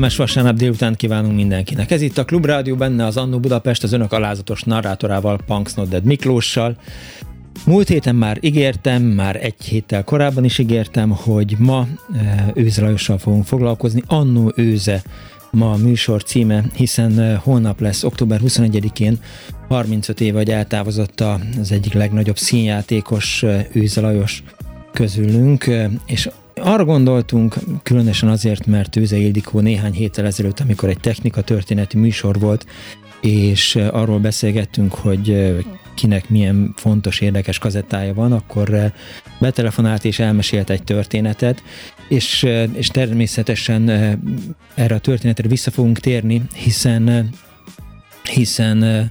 Kellemes vasárnap délután kívánunk mindenkinek. Ez itt a Klubrádió, benne az Annó Budapest, az önök alázatos narrátorával, Punks Nodded Miklóssal. Múlt héten már ígértem, már egy héttel korábban is ígértem, hogy ma e, Őze Lajossal fogunk foglalkozni. Annó Őze ma a műsor címe, hiszen e, holnap lesz, október 21-én 35 éve, hogy eltávozott az egyik legnagyobb színjátékos e, Őze Lajos közülünk, és arra gondoltunk, különösen azért, mert Tőze Ildikó néhány héttel ezelőtt, amikor egy technika történeti műsor volt, és arról beszélgettünk, hogy kinek milyen fontos, érdekes kazettája van, akkor betelefonált és elmesélt egy történetet, és, és természetesen erre a történetre vissza fogunk térni, hiszen hiszen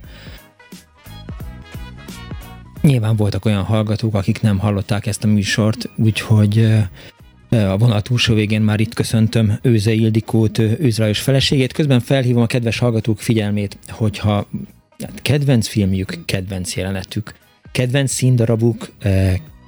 Nyilván voltak olyan hallgatók, akik nem hallották ezt a műsort, úgyhogy a vonal túlsó végén már itt köszöntöm Őze Ildikót, Őzrajos feleségét. Közben felhívom a kedves hallgatók figyelmét, hogyha hát kedvenc filmjük, kedvenc jelenetük, kedvenc színdarabuk,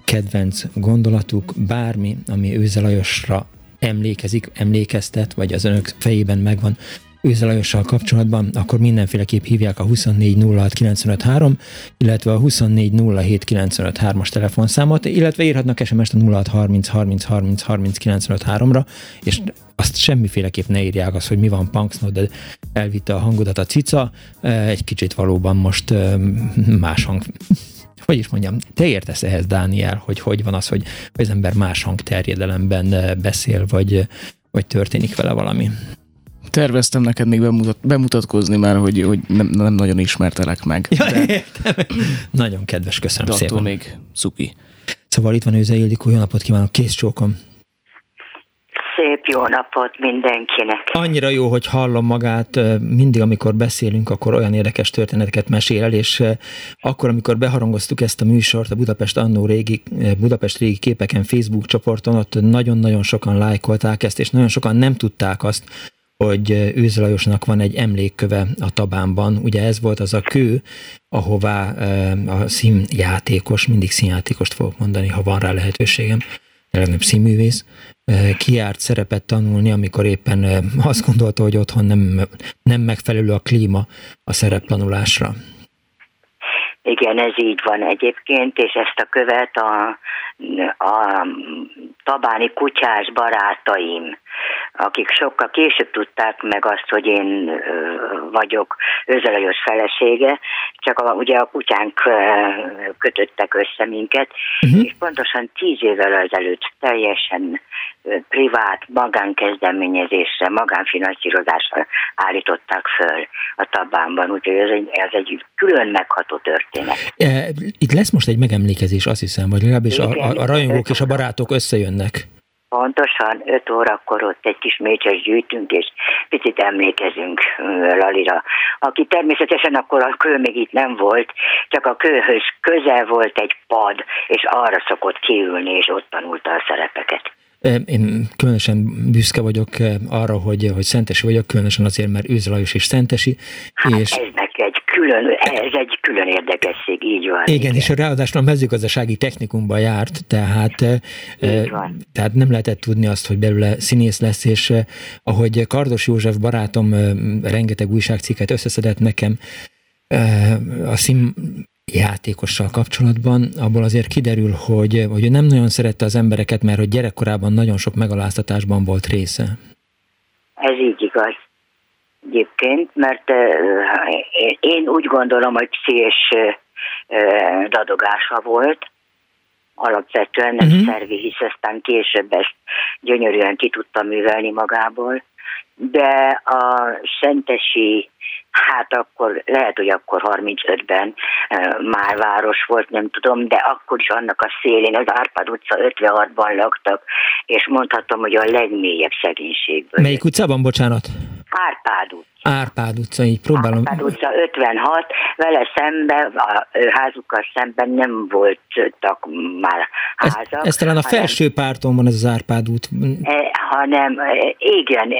kedvenc gondolatuk, bármi, ami Őze Lajosra emlékezik, emlékeztet, vagy az önök fejében megvan, Őze Lajossal kapcsolatban, akkor mindenféleképp hívják a 2406953, illetve a 2407953-as telefonszámot, illetve írhatnak SMS-t a 0630 ra és azt semmiféleképp ne írják azt, hogy mi van Punksnod, de elvitte a hangodat a cica, egy kicsit valóban most más hang hogy is mondjam, te értesz ehhez, Dániel, hogy hogy van az, hogy az ember más hangterjedelemben beszél, vagy, vagy történik vele valami? Terveztem neked még bemutat, bemutatkozni már, hogy, hogy nem, nem nagyon ismertelek meg. Ja, de... Nagyon kedves, köszönöm de szépen. még szuki. Szóval itt van Őze Ildikó, jó napot kívánok, kész csókom. Szép jó napot mindenkinek. Annyira jó, hogy hallom magát, mindig, amikor beszélünk, akkor olyan érdekes történeteket mesél el, és akkor, amikor beharangoztuk ezt a műsort a Budapest Annó régi, Budapest régi képeken Facebook csoporton, ott nagyon-nagyon sokan lájkolták ezt, és nagyon sokan nem tudták azt, hogy Őz van egy emlékköve a Tabánban. Ugye ez volt az a kő, ahová a színjátékos, mindig színjátékost fogok mondani, ha van rá lehetőségem, legnagyobb színművész, kiárt szerepet tanulni, amikor éppen azt gondolta, hogy otthon nem, nem megfelelő a klíma a szereptanulásra. Igen, ez így van egyébként, és ezt a követ a, a tabáni kutyás barátaim, akik sokkal később tudták meg azt, hogy én vagyok Őzelajos felesége, csak a, ugye a kutyánk kötöttek össze minket, uh-huh. és pontosan tíz évvel ezelőtt teljesen privát magánkezdeményezésre, magánfinanszírozásra állították föl a tabánban, úgyhogy ez egy, ez egy külön megható történet. Itt lesz most egy megemlékezés, azt hiszem, vagy legalábbis a, a, a rajongók és a barátok összejönnek. Pontosan 5 órakor ott egy kis mécses gyűjtünk, és picit emlékezünk Lalira, aki természetesen akkor a kő még itt nem volt, csak a kőhöz közel volt egy pad, és arra szokott kiülni, és ott tanulta a szerepeket. Én különösen büszke vagyok arra, hogy, hogy szentesi vagyok, különösen azért, mert Őz Lajos is szentesi. Hát és... ez neki külön, ez egy külön érdekesség, így van. Igen, igen. és ráadásul a mezőgazdasági technikumban járt, tehát, tehát nem lehetett tudni azt, hogy belőle színész lesz, és ahogy Kardos József barátom rengeteg újságcikket összeszedett nekem, a szín játékossal kapcsolatban, abból azért kiderül, hogy, hogy ő nem nagyon szerette az embereket, mert hogy gyerekkorában nagyon sok megaláztatásban volt része. Ez így igaz egyébként, mert én úgy gondolom, hogy szés dadogása volt, alapvetően nem uh-huh. szervi, hisz aztán később ezt gyönyörűen ki tudta művelni magából, de a Szentesi Hát akkor, lehet, hogy akkor 35-ben már város volt, nem tudom, de akkor is annak a szélén, az Árpád utca 56-ban laktak, és mondhatom, hogy a legmélyebb szegénységből. Melyik utcában, bocsánat? Árpád utca. Árpád utca, így próbálom. Árpád utca 56, vele szemben, a házukkal szemben nem voltak már házak. Ez, ez talán a felső párton van ez az Árpád út. E, hanem, igen,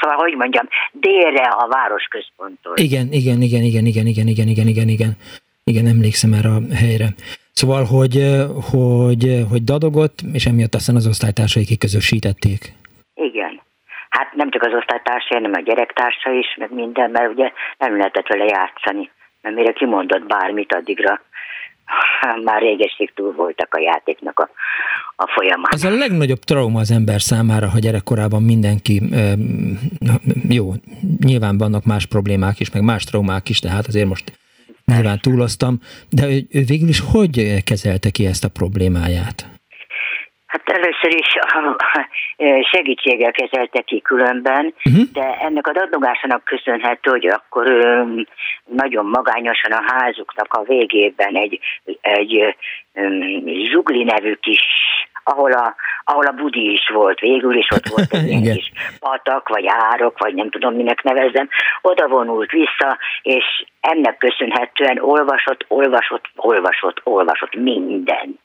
szóval, hogy mondjam, délre a városközponttól. Igen, igen, igen, igen, igen, igen, igen, igen, igen, igen. Igen, emlékszem erre a helyre. Szóval, hogy, hogy, hogy dadogott, és emiatt aztán az osztálytársai kiközösítették. Igen. Hát nem csak az osztálytársai, hanem a gyerektársa is, meg minden, mert ugye nem lehetett vele játszani. Mert mire kimondott bármit, addigra már régeség túl voltak a játéknak a, a folyamán. Az a legnagyobb trauma az ember számára, ha gyerekkorában mindenki, jó, nyilván vannak más problémák is, meg más traumák is, tehát azért most nyilván túloztam, de ő végül is hogy kezelte ki ezt a problémáját? Hát először is segítséggel kezelte ki különben, uh-huh. de ennek a dadlogásának köszönhető, hogy akkor nagyon magányosan a házuknak a végében egy, egy zsugli nevű kis ahol a, ahol a budi is volt, végül is ott volt egy ilyen kis patak, vagy árok, vagy nem tudom minek nevezem, oda vonult vissza, és ennek köszönhetően olvasott, olvasott, olvasott, olvasott mindent.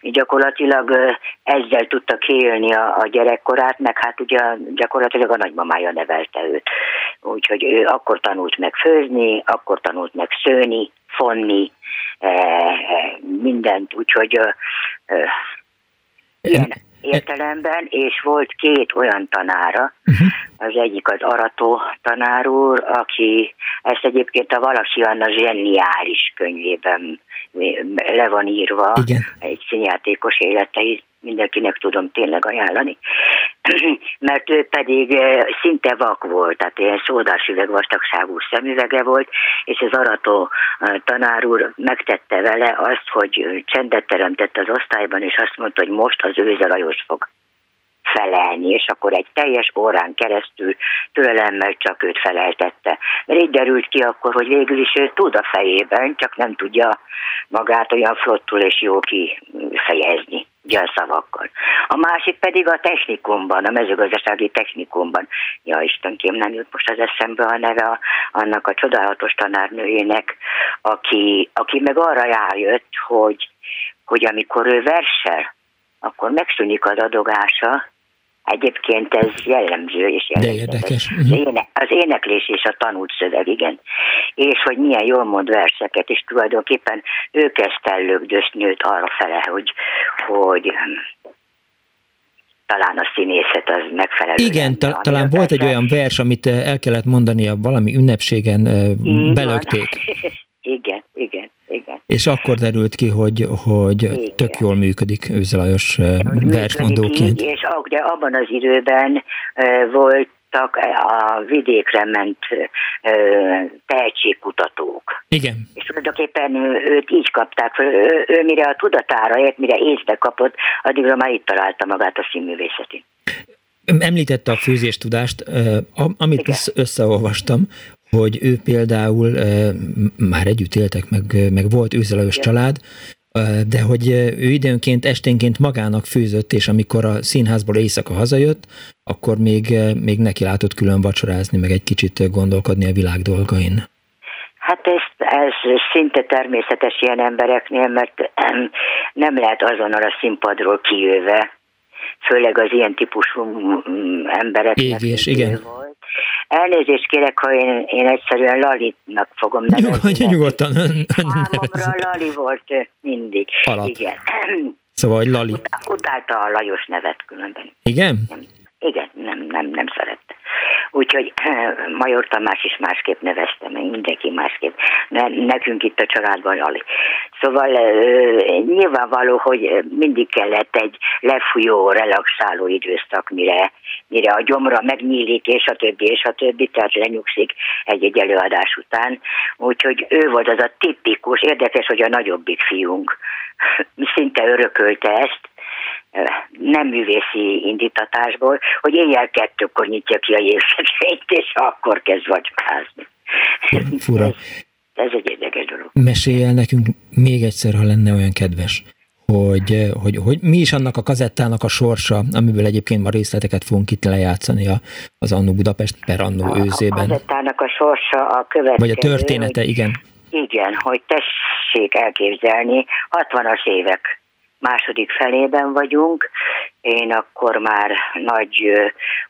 Gyakorlatilag ezzel tudta kiélni a, a gyerekkorát, meg hát ugye gyakorlatilag a nagymamája nevelte őt. Úgyhogy ő akkor tanult meg főzni, akkor tanult meg szőni, fonni, mindent, úgyhogy ilyen értelemben, és volt két olyan tanára, uh-huh. az egyik az Arató tanár úr, aki ezt egyébként a Valasi Anna zseniális könyvében le van írva, Igen. egy színjátékos életei, mindenkinek tudom tényleg ajánlani, mert ő pedig szinte vak volt, tehát ilyen szódás üveg vastagságú szemüvege volt, és az arató tanár úr megtette vele azt, hogy csendet teremtett az osztályban, és azt mondta, hogy most az Őze Lajos fog felelni, és akkor egy teljes órán keresztül türelemmel csak őt feleltette. Mert így derült ki akkor, hogy végül is ő tud a fejében, csak nem tudja magát olyan flottul és jó kifejezni gyalszavakkal. A másik pedig a technikumban, a mezőgazdasági technikumban. Ja, Istenkém, nem jut most az eszembe a neve a, annak a csodálatos tanárnőjének, aki, aki meg arra rájött, hogy, hogy amikor ő versel, akkor megszűnik az adogása, Egyébként ez jellemző és jellemző. De érdekes. Az, éne, az éneklés és a tanult szöveg, igen. És hogy milyen jól mond verseket, és tulajdonképpen ő kezdte lögdösni őt arra fele, hogy, hogy talán a színészet az megfelelő. Igen, ta- talán volt egy olyan vers, amit el kellett mondania valami ünnepségen, belögték. igen, igen igen. És akkor derült ki, hogy, hogy igen. tök jól működik Őzelajos versmondóként. És ugye abban az időben volt a vidékre ment tehetségkutatók. Igen. És tulajdonképpen őt így kapták föl. Ő, ő mire a tudatára ért, mire észbe kapott, addigra már itt találta magát a színművészeti. Említette a főzéstudást, amit Igen. összeolvastam, hogy ő például már együtt éltek, meg, meg volt őzelajos család, de hogy ő időnként esténként magának főzött, és amikor a színházból éjszaka hazajött, akkor még, még neki látott külön vacsorázni, meg egy kicsit gondolkodni a világ dolgain. Hát ez, ez szinte természetes ilyen embereknél, mert nem lehet azonnal a színpadról kijöve, főleg az ilyen típusú embereknek. Égés, igen. Volt Elnézést kérek, ha én, én egyszerűen Lalitnak fogom nevezni. Nyugodtan. Számomra Lali volt mindig. Alatt. Igen. Szóval, hogy Lali. Utálta a Lajos nevet különben. Igen? Igen, nem, nem, nem szerette. Úgyhogy Major Tamás is másképp nevezte meg, mindenki másképp. Ne, nekünk itt a családban Lali. Szóval nyilvánvaló, hogy mindig kellett egy lefújó, relaxáló időszak, mire, mire a gyomra megnyílik, és a többi, és a többi, tehát lenyugszik egy-egy előadás után. Úgyhogy ő volt az a tipikus, érdekes, hogy a nagyobbik fiunk szinte örökölte ezt, nem művészi indítatásból, hogy éjjel kettőkor nyitja ki a jégszekrényt, és akkor kezd vagykázni. Fura. Ez, egy érdekes dolog. Mesélj el nekünk még egyszer, ha lenne olyan kedves, hogy, hogy, hogy mi is annak a kazettának a sorsa, amiből egyébként ma részleteket fogunk itt lejátszani az Annó Budapest per Annó őzében. A kazettának a sorsa a következő. Vagy a története, hogy, igen. Igen, hogy tessék elképzelni, 60-as évek második felében vagyunk. Én akkor már nagy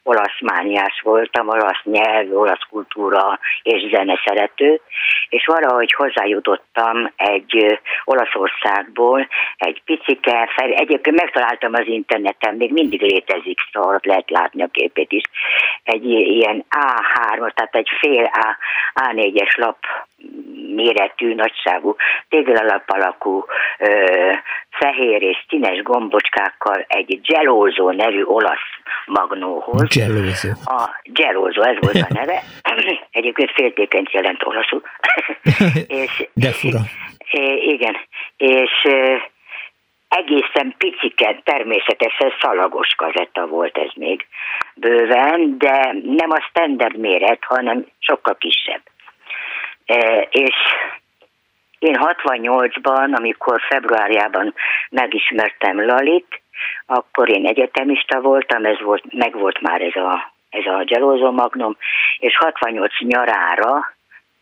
olasz mániás voltam, olasz nyelv, olasz kultúra és zene szerető, és valahogy hozzájutottam egy Olaszországból, egy picike, fel, egyébként megtaláltam az interneten, még mindig létezik, szóval lehet látni a képét is, egy ilyen A3, tehát egy fél A, A4-es lap méretű, nagyságú, téglalap alakú, ö, fehér és színes gombocskákkal egy gelózó nevű olasz magnóhoz. Gelózó. A gelózó, ez volt a neve. Egyébként féltékeny jelent olaszul. és, De fura. Igen, és egészen picike, természetesen szalagos kazetta volt ez még bőven, de nem a standard méret, hanem sokkal kisebb. És én 68-ban, amikor februárjában megismertem Lalit, akkor én egyetemista voltam, ez volt, meg volt már ez a, ez a Gelózó Magnum, és 68 nyarára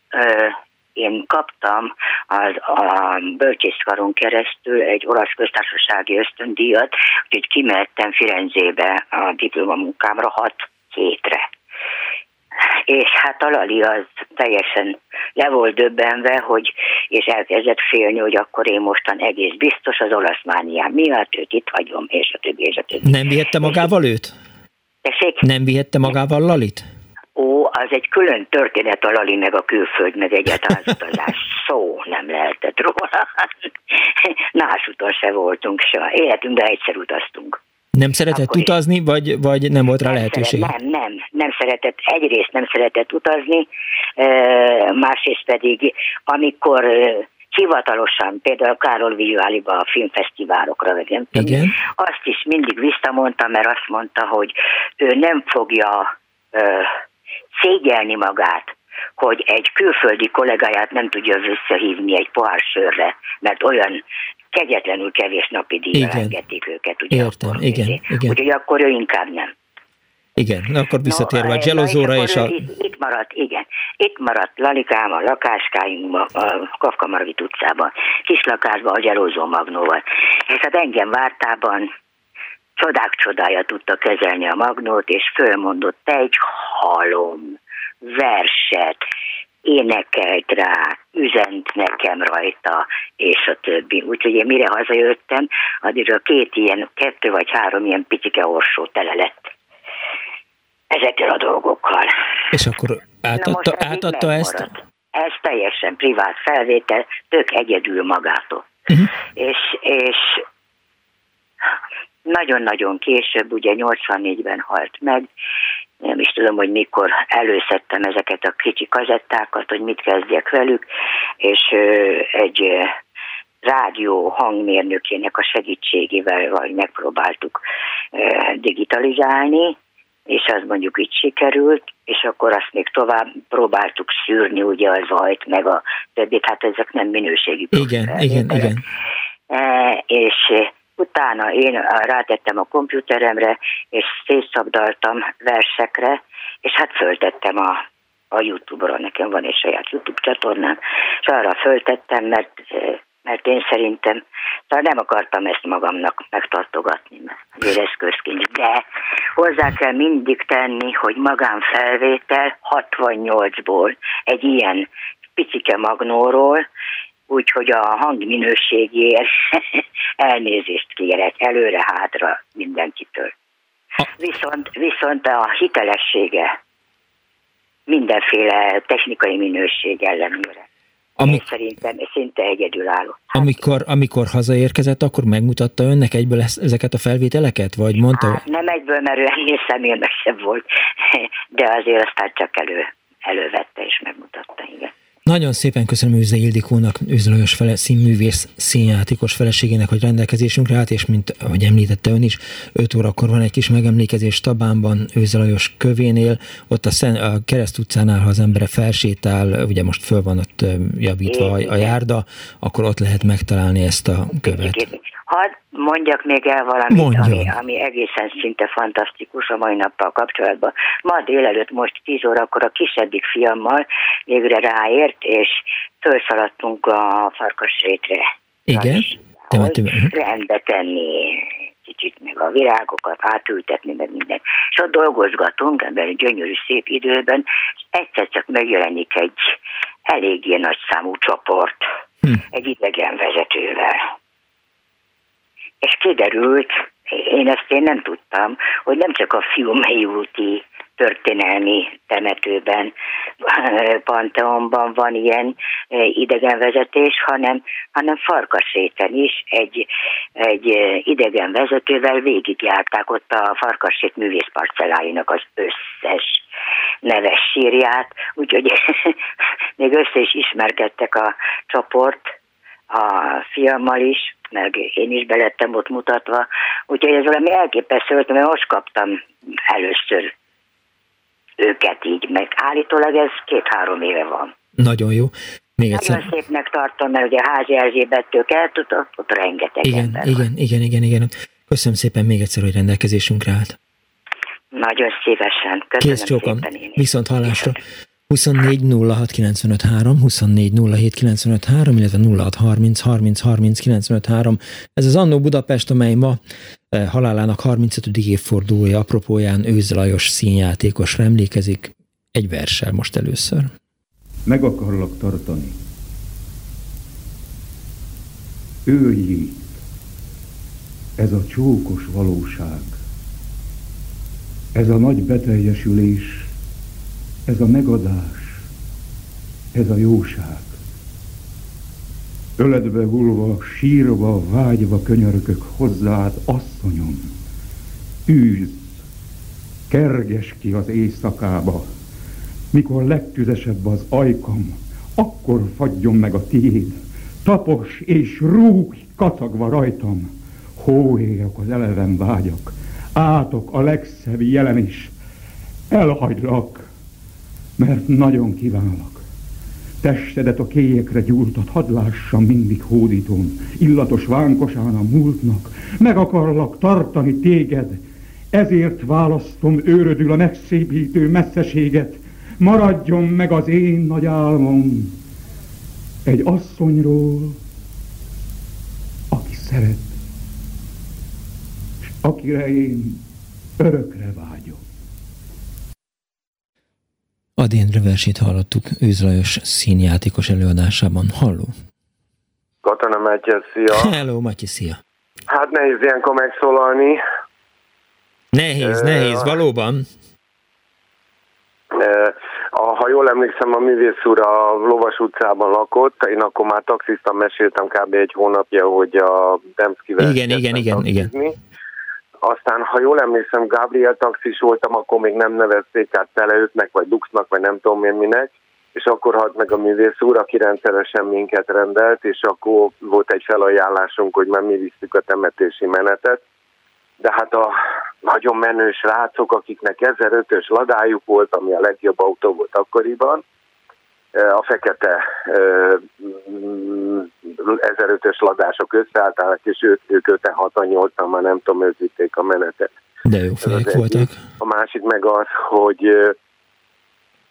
ö, én kaptam az, a bölcsészkaron keresztül egy olasz köztársasági ösztöndíjat, úgyhogy kimehettem Firenzébe a diplomamunkámra hat hétre és hát a Lali az teljesen le volt döbbenve, hogy, és elkezdett félni, hogy akkor én mostan egész biztos az olasz mániám miatt őt itt hagyom, és a többi, és a többi. Nem vihette magával őt? Tessék? Nem vihette magával Lalit? Ó, az egy külön történet a Lali, meg a külföld, meg egyáltalán az utazás. Szó nem lehetett róla. Más utas se voltunk se. Életünkben egyszer utaztunk. Nem szeretett Akkor utazni, vagy, vagy nem volt rá nem lehetőség? Szeret, nem, nem, nem szeretett, egyrészt nem szeretett utazni, másrészt pedig, amikor hivatalosan, például Károly Vizuáliba a filmfesztiválokra, vagy nem tudom, azt is mindig visszamondta, mert azt mondta, hogy ő nem fogja ö, szégyelni magát, hogy egy külföldi kollégáját nem tudja visszahívni egy pohár sörre, mert olyan kegyetlenül kevés napi díjra engedték őket. Ugye Értem, akkor, igen, ugye. igen. Úgyhogy akkor ő inkább nem. Igen, na akkor visszatérve no, a gelozóra és a... Itt, itt maradt, igen. Itt maradt Lalikám a lakáskáinkban, a Kafka Margit utcában, kis lakásban a gelozó magnóval. És hát engem vártában csodák csodája tudta kezelni a magnót, és fölmondott egy halom verset, énekelt rá, üzent nekem rajta, és a többi. Úgyhogy én mire hazajöttem, addigra két ilyen, kettő vagy három ilyen picike orsó tele lett ezekkel a dolgokkal. És akkor átadta, átadta ezt? Ez teljesen privát felvétel, tök egyedül magától. Uh-huh. És, és nagyon-nagyon később, ugye 84-ben halt meg, nem is tudom, hogy mikor előszedtem ezeket a kicsi kazettákat, hogy mit kezdjek velük, és egy rádió hangmérnökének a segítségével vagy megpróbáltuk digitalizálni, és az mondjuk így sikerült, és akkor azt még tovább próbáltuk szűrni, ugye a zajt, meg a többit, hát ezek nem minőségi Igen, igen, igen. E, és Utána én rátettem a komputeremre, és szétszabdaltam versekre, és hát föltettem a, a YouTube-ra, nekem van egy saját YouTube csatornám, és arra föltettem, mert mert én szerintem, tehát nem akartam ezt magamnak megtartogatni, mert érezközként, de hozzá kell mindig tenni, hogy magánfelvétel 68-ból egy ilyen picike magnóról, úgyhogy a hangminőségért elnézést kérek előre-hátra mindenkitől. Viszont, viszont a hitelessége mindenféle technikai minőség ellenére. Ami... Én szerintem szinte egyedülálló. Amikor, amikor hazaérkezett, akkor megmutatta önnek egyből ezeket a felvételeket? Vagy mondta? Hát nem egyből, mert ő ennél személymesebb volt, de azért aztán csak elő, elővette és megmutatta, igen. Nagyon szépen köszönöm Őze Ildikónak, Őze Lajos fele, színművész, színjátékos feleségének, hogy rendelkezésünkre állt, és mint ahogy említette ön is, 5 órakor van egy kis megemlékezés Tabánban, Őze Lajos kövénél, ott a, Szen, a Kereszt utcánál, ha az ember felsétál, ugye most föl van ott javítva a, a járda, akkor ott lehet megtalálni ezt a követ. Hadd mondjak még el valamit, ami, ami egészen szinte fantasztikus a mai nappal kapcsolatban. Ma délelőtt most 10 órakor a kisebbik fiammal végre ráért, és felszaladtunk a farkasrétre. Igen? Rendbe tenni kicsit, meg a virágokat átültetni, meg minden. És ott dolgozgatunk ebben egy gyönyörű szép időben, és egyszer csak megjelenik egy eléggé nagy számú csoport, hm. egy idegen vezetővel és kiderült, én ezt én nem tudtam, hogy nem csak a Fiumei úti történelmi temetőben, Panteonban van ilyen e, idegenvezetés, hanem, hanem Farkaséten is egy, egy e, idegenvezetővel végigjárták ott a Farkasét művészparcelláinak az összes neves sírját, úgyhogy még össze is ismerkedtek a csoport a fiammal is, meg én is belettem ott mutatva, úgyhogy ez valami elképesztő volt, mert most kaptam először őket így, meg állítólag ez két-három éve van. Nagyon jó. Még egyszer. Nagyon szépnek tartom, mert ugye Házi Erzsébettől eltudott, ott rengeteg igen, ember igen, van. igen, igen, igen. Köszönöm szépen még egyszer, hogy rendelkezésünkre állt. Nagyon szívesen. Köszönöm Kész csókom. Viszont hallásra. 24 06 95 3, 24 07 95 3, illetve 06 30 30 30 95 3. Ez az Annó Budapest, amely ma eh, halálának 35. évfordulója apropóján Őz Lajos emlékezik. Egy verssel most először. Meg akarlak tartani. Őrj Ez a csókos valóság. Ez a nagy beteljesülés, ez a megadás, ez a jóság. Öledbe hullva, sírva, vágyva könyörökök hozzád, asszonyom, űz, kerges ki az éjszakába, mikor legtüzesebb az ajkam, akkor fagyjon meg a tiéd, tapos és rúg katagva rajtam, hóérok az eleven vágyak, átok a legszebb jelen is, elhagylak, mert nagyon kívánlak. Testedet a kélyekre gyúltat, hadd lássam mindig hódítón, illatos vánkosán a múltnak, meg akarlak tartani téged, ezért választom őrödül a megszépítő messzeséget, maradjon meg az én nagy álmom egy asszonyról, aki szeret, és akire én örökre vágyom. Adén versét hallottuk Őzlajos színjátékos előadásában. Halló! Katona Matyi, szia! Hello, Matyi, szia! Hát nehéz ilyenkor megszólalni. Nehéz, uh, nehéz, valóban. Uh, ha jól emlékszem, a művész úr a Lovas utcában lakott, én akkor már taxisztan meséltem kb. egy hónapja, hogy a Demszkivel... Igen, igen, igen, igen. Aztán, ha jól emlékszem, Gabriel taxis voltam, akkor még nem nevezték át teleütnek, vagy luxnak, vagy nem tudom én minek, és akkor halt meg a művész úr, aki rendszeresen minket rendelt, és akkor volt egy felajánlásunk, hogy már mi visszük a temetési menetet. De hát a nagyon menő srácok, akiknek 1005-ös ladájuk volt, ami a legjobb autó volt akkoriban, a fekete 1005-ös ladások összeállták, és ők, ők 56-8-an már nem tudom, őzíték a menetet. De jó fejek voltak. A másik meg az, hogy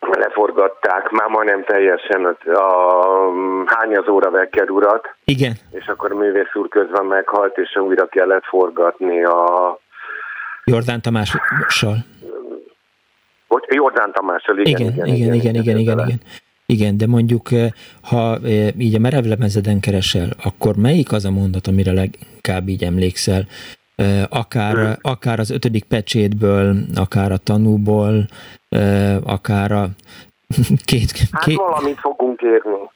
leforgatták már majdnem teljesen a, a hányazóra Vekker urat. Igen. És akkor művész úr közben meghalt, és újra kellett forgatni a... Jordán Tamással. Bocs, Jordán Tamással, igen. Igen, igen, igen, igen, igen, igen, igen. Igen, de mondjuk, ha így a merevlemezeden keresel, akkor melyik az a mondat, amire leginkább így emlékszel? Akár, hmm. akár az ötödik pecsétből, akár a tanúból, akár a két... Hát két... valamit fogunk érni.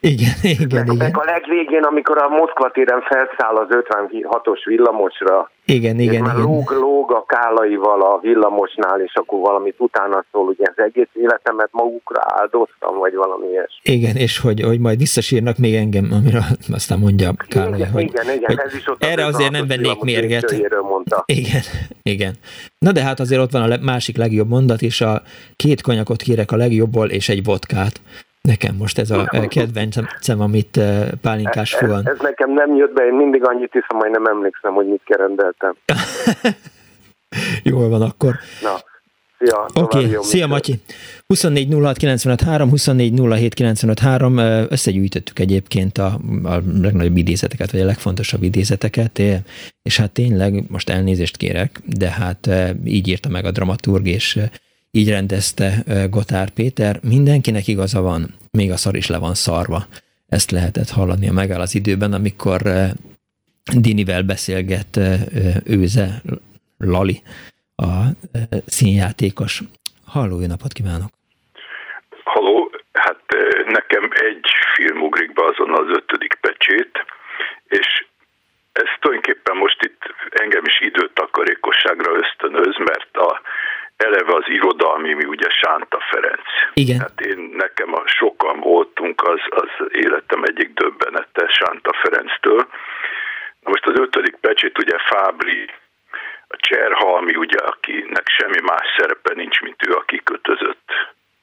Igen, igen, meg, igen. Meg a legvégén, amikor a Moszkva téren felszáll az 56-os villamosra, igen, igen, igen. Lóg, lóg a kálaival a villamosnál, és akkor valamit utána szól, ugye az egész életemet magukra áldoztam, vagy valami ilyes. Igen, és hogy, hogy majd visszasírnak még engem, amire aztán mondja Kálai, igen, hogy, igen, igen, hogy ez is ott erre azért nem vennék mérget. Mondta. Igen, igen. Na de hát azért ott van a másik legjobb mondat, és a két konyakot kérek a legjobbból, és egy vodkát. Nekem most ez a kedvencem, amit eh, pálinkás fuvan. Ez, ez nekem nem jött be, én mindig annyit hiszem, hogy nem emlékszem, hogy mit kerendeltem. Jól van akkor. Na, szia. Oké, okay. szia Matyi. 24 06 24 összegyűjtöttük egyébként a, a legnagyobb idézeteket, vagy a legfontosabb idézeteket, és hát tényleg most elnézést kérek, de hát így írta meg a dramaturg, és így rendezte Gotár Péter, mindenkinek igaza van, még a szar is le van szarva. Ezt lehetett hallani a megáll az időben, amikor Dinivel beszélget őze Lali, a színjátékos. Halló, jó napot kívánok! Halló, hát nekem egy film ugrik be azon az ötödik pecsét, és ez tulajdonképpen most itt engem is időtakarékosságra ösztönöz, mert a eleve az irodalmi, mi ugye Sánta Ferenc. Igen. Hát én, nekem a sokan voltunk az, az életem egyik döbbenete Sánta Ferenctől. Na most az ötödik pecsét ugye Fábri, a Cserhalmi, ugye, akinek semmi más szerepe nincs, mint ő, aki kötözött,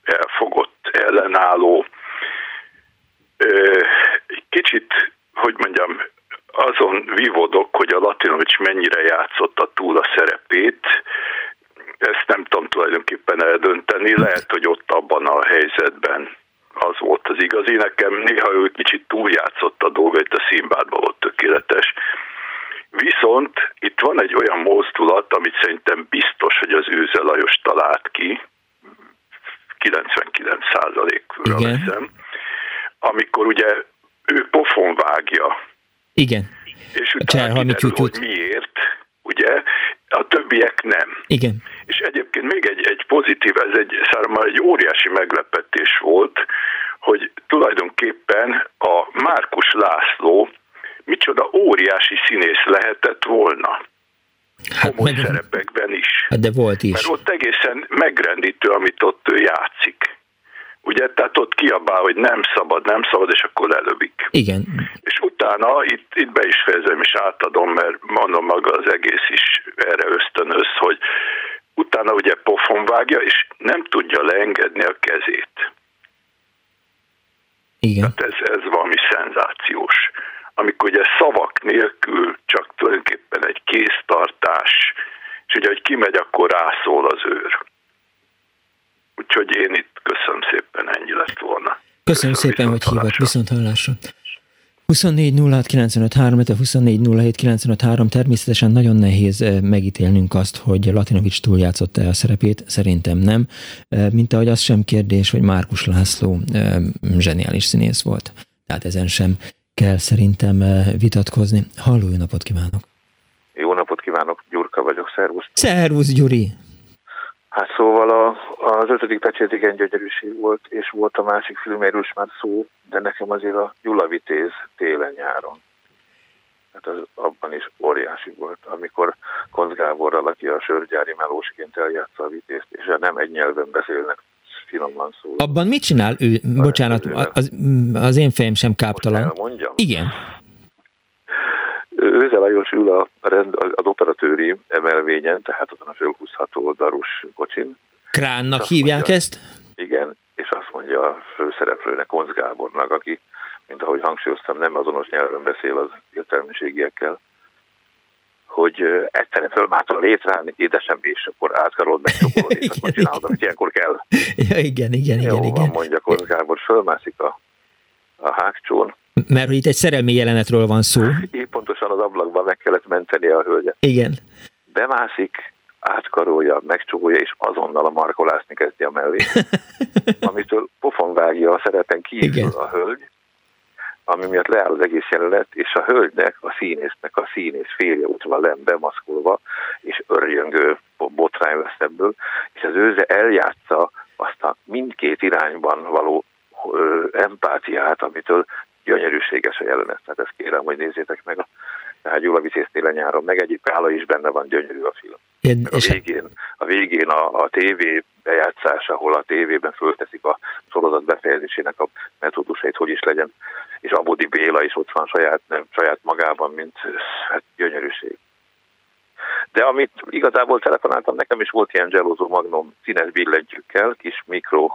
elfogott, ellenálló. Kicsit, hogy mondjam, azon vivodok, hogy a Latinovics mennyire játszotta túl a szerepét, ezt nem tudom tulajdonképpen eldönteni, lehet, hogy ott abban a helyzetben az volt az igazi. Nekem néha ő kicsit túljátszott a dolgait, a színbádban volt tökéletes. Viszont itt van egy olyan mozdulat, amit szerintem biztos, hogy az Őze Lajos talált ki, 99%-ra veszem, amikor ugye ő pofon vágja. Igen. És utána kiderül, hogy miért, ugye, a többiek nem. Igen. És egyébként még egy, egy pozitív, ez egy számomra egy óriási meglepetés volt, hogy tulajdonképpen a Márkus László micsoda óriási színész lehetett volna. Hát meg, szerepekben is. Hát de volt is. Mert ott egészen megrendítő, amit ott ő játszik. Ugye, tehát ott kiabál, hogy nem szabad, nem szabad, és akkor lelövik. Igen. És utána, itt, itt be is fejezem, és átadom, mert mondom maga az egész is erre ösztönöz, hogy utána ugye pofon vágja, és nem tudja leengedni a kezét. Igen. Tehát ez, ez valami szenzációs. Amikor ugye szavak nélkül csak tulajdonképpen egy kéztartás, és ugye, hogy kimegy, akkor rászól az őr. Úgyhogy én itt köszönöm szépen, ennyi lett volna. Köszönöm, köszönöm szépen, hogy hívott, viszont hallásra. 24 06 95 3, 24 07 95 természetesen nagyon nehéz eh, megítélnünk azt, hogy Latinovics túljátszott-e a szerepét, szerintem nem, eh, mint ahogy az sem kérdés, hogy Márkus László eh, zseniális színész volt. Tehát ezen sem kell szerintem vitatkozni. Halló, jó napot kívánok! Jó napot kívánok, Gyurka vagyok, szervusz! Szervusz, Gyuri! Hát szóval a, az ötödik pecsét igen gyönyörűség volt, és volt a másik filméről is már szó, de nekem azért a Gyula Vitéz télen-nyáron. Hát az abban is óriási volt, amikor Konz Gáborral, aki a sörgyári melósként eljátsza a vitézt, és nem egy nyelven beszélnek, finoman szól. Abban mit csinál ő? Bocsánat, az, az én fejem sem káptalan. Mondjam. Igen. Őze Lajos ül a, rend, az operatőri emelvényen, tehát azon a fölhúzható darus kocsin. Kránnak hívják mondja, ezt? Igen, és azt mondja a főszereplőnek, Konz Gábornak, aki, mint ahogy hangsúlyoztam, nem azonos nyelven beszél az értelmiségiekkel, hogy egyszerűen fölmászol létrán, édesem, és akkor átkarolod, megcsókolod, és akkor csinálod, amit ilyenkor kell. Ja, igen, igen, igen. Jó igen. van, mondja Korsz Gábor, fölmászik a, a hágcsón. Mert hogy itt egy szerelmi jelenetről van szó. Így pontosan az ablakban meg kellett menteni a hölgyet. Igen. Bemászik, átkarolja, megcsókolja, és azonnal a markolászni kezdi a mellé. Amitől pofon vágja a szerepen kívül a hölgy, ami miatt leáll az egész jelenet, és a hölgynek, a színésznek, a színész férje ott van len bemaszkolva, és örjöngő botrány lesz ebből, és az őze eljátsza azt a mindkét irányban való ö, empátiát, amitől gyönyörűséges a jelenet. Tehát ezt kérem, hogy nézzétek meg a tehát Gyula Vitéz télen nyáron, meg egyik Kála is benne van, gyönyörű a film. Én, a végén, a, végén a, a TV bejátszás, ahol a tévében fölteszik a sorozat befejezésének a metódusait, hogy is legyen, és Abodi Béla is ott van saját, nem, saját magában, mint hát, gyönyörűség. De amit igazából telefonáltam, nekem is volt ilyen gelózó magnum színes billentyűkkel, kis mikro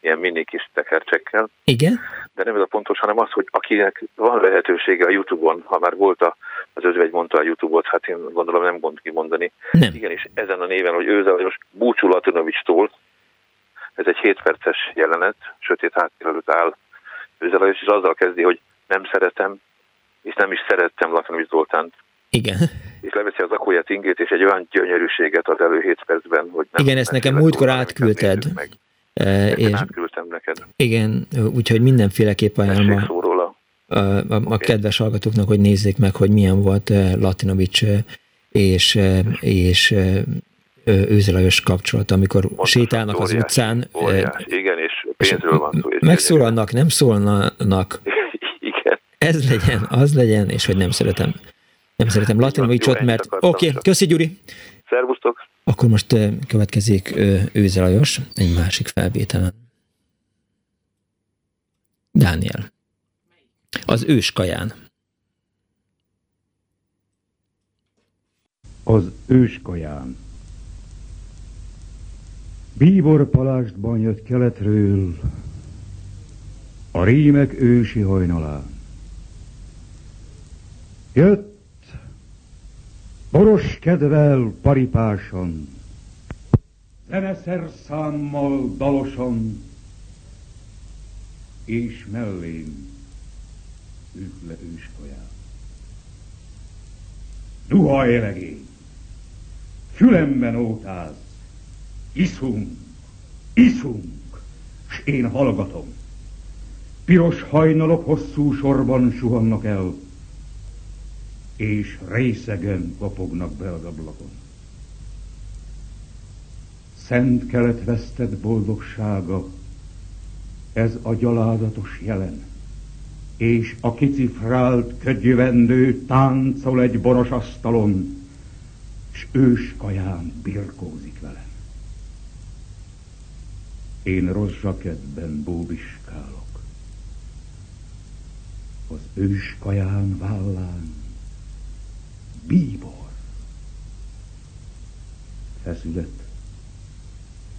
ilyen mini kis tekercsekkel. Igen. De nem ez a pontos, hanem az, hogy akinek van lehetősége a Youtube-on, ha már volt a, az özvegy mondta a Youtube-ot, hát én gondolom nem gond kimondani. Nem. Igen, és ezen a néven, hogy Őze Lajos Búcsú Latinovics-tól, ez egy 7 perces jelenet, sötét háttér előtt áll Őze Lajos, és azzal kezdi, hogy nem szeretem, és nem is szerettem Latinovics Zoltánt. Igen. És leveszi az akóját ingét, és egy olyan gyönyörűséget az elő 7 percben, hogy nem Igen, ezt nekem múltkor átküldted. Meg. E, és átküldtem neked. Igen, úgyhogy mindenféleképp ajánlom a, a, a, kedves hallgatóknak, hogy nézzék meg, hogy milyen volt Latinovics és, és Őzelajos kapcsolat, amikor Pontosan, sétálnak óriás, az utcán. Óriás, igen, és pénzről van szó. Megszólalnak, nem szólnak. igen. Ez legyen, az legyen, és hogy nem szeretem. Nem szeretem Latinovicsot, mert... Oké, okay, köszi Gyuri! Szervusztok! Akkor most következik Őze Lajos egy másik felvételen. Dániel. Az őskaján. Az őskaján. Bíbor palástban jött keletről, a rímek ősi hajnalán. Jött Boros kedvel paripásan, zeneszerszámmal dalosan, és mellém ült le őskaján. Duha elegény, fülemben ótáz, iszunk, iszunk, s én hallgatom. Piros hajnalok hosszú sorban suhannak el, és részegen kopognak be az ablakon. Szent kelet vesztett boldogsága, ez a gyalázatos jelen, és a kicifrált ködjövendő táncol egy boros asztalon, s ős kaján birkózik velem. Én rossz zsakettben bóbiskálok, az ős kaján vállán bíbor. Feszület,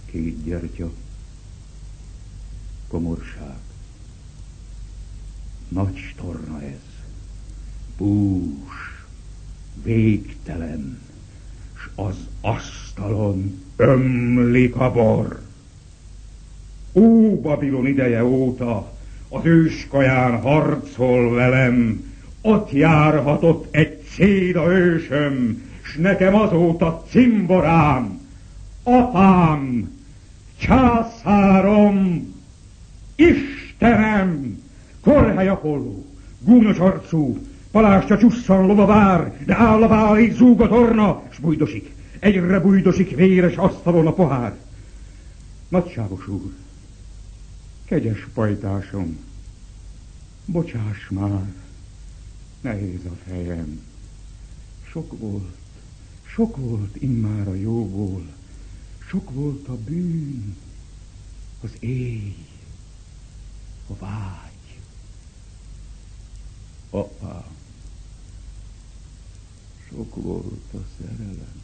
két gyertya, komorság. Nagy torna ez, bús, végtelen, s az asztalon ömlik a bor. Ó, Babilon ideje óta az őskaján harcol velem, ott járhatott egy Széda ősöm, s nekem azóta cimborám, apám, császárom, Istenem, korhely Apolló, gúnyos arcú, palástja csusszan lova vár, de áll a válig zúg a torna, s bujdosik, egyre bujdosik véres asztalon a pohár. Nagyságos úr, kegyes pajtásom, bocsáss már, nehéz a fejem. Sok volt, sok volt immár a jóból, sok volt a bűn, az éj, a vágy. Apám, sok volt a szerelem.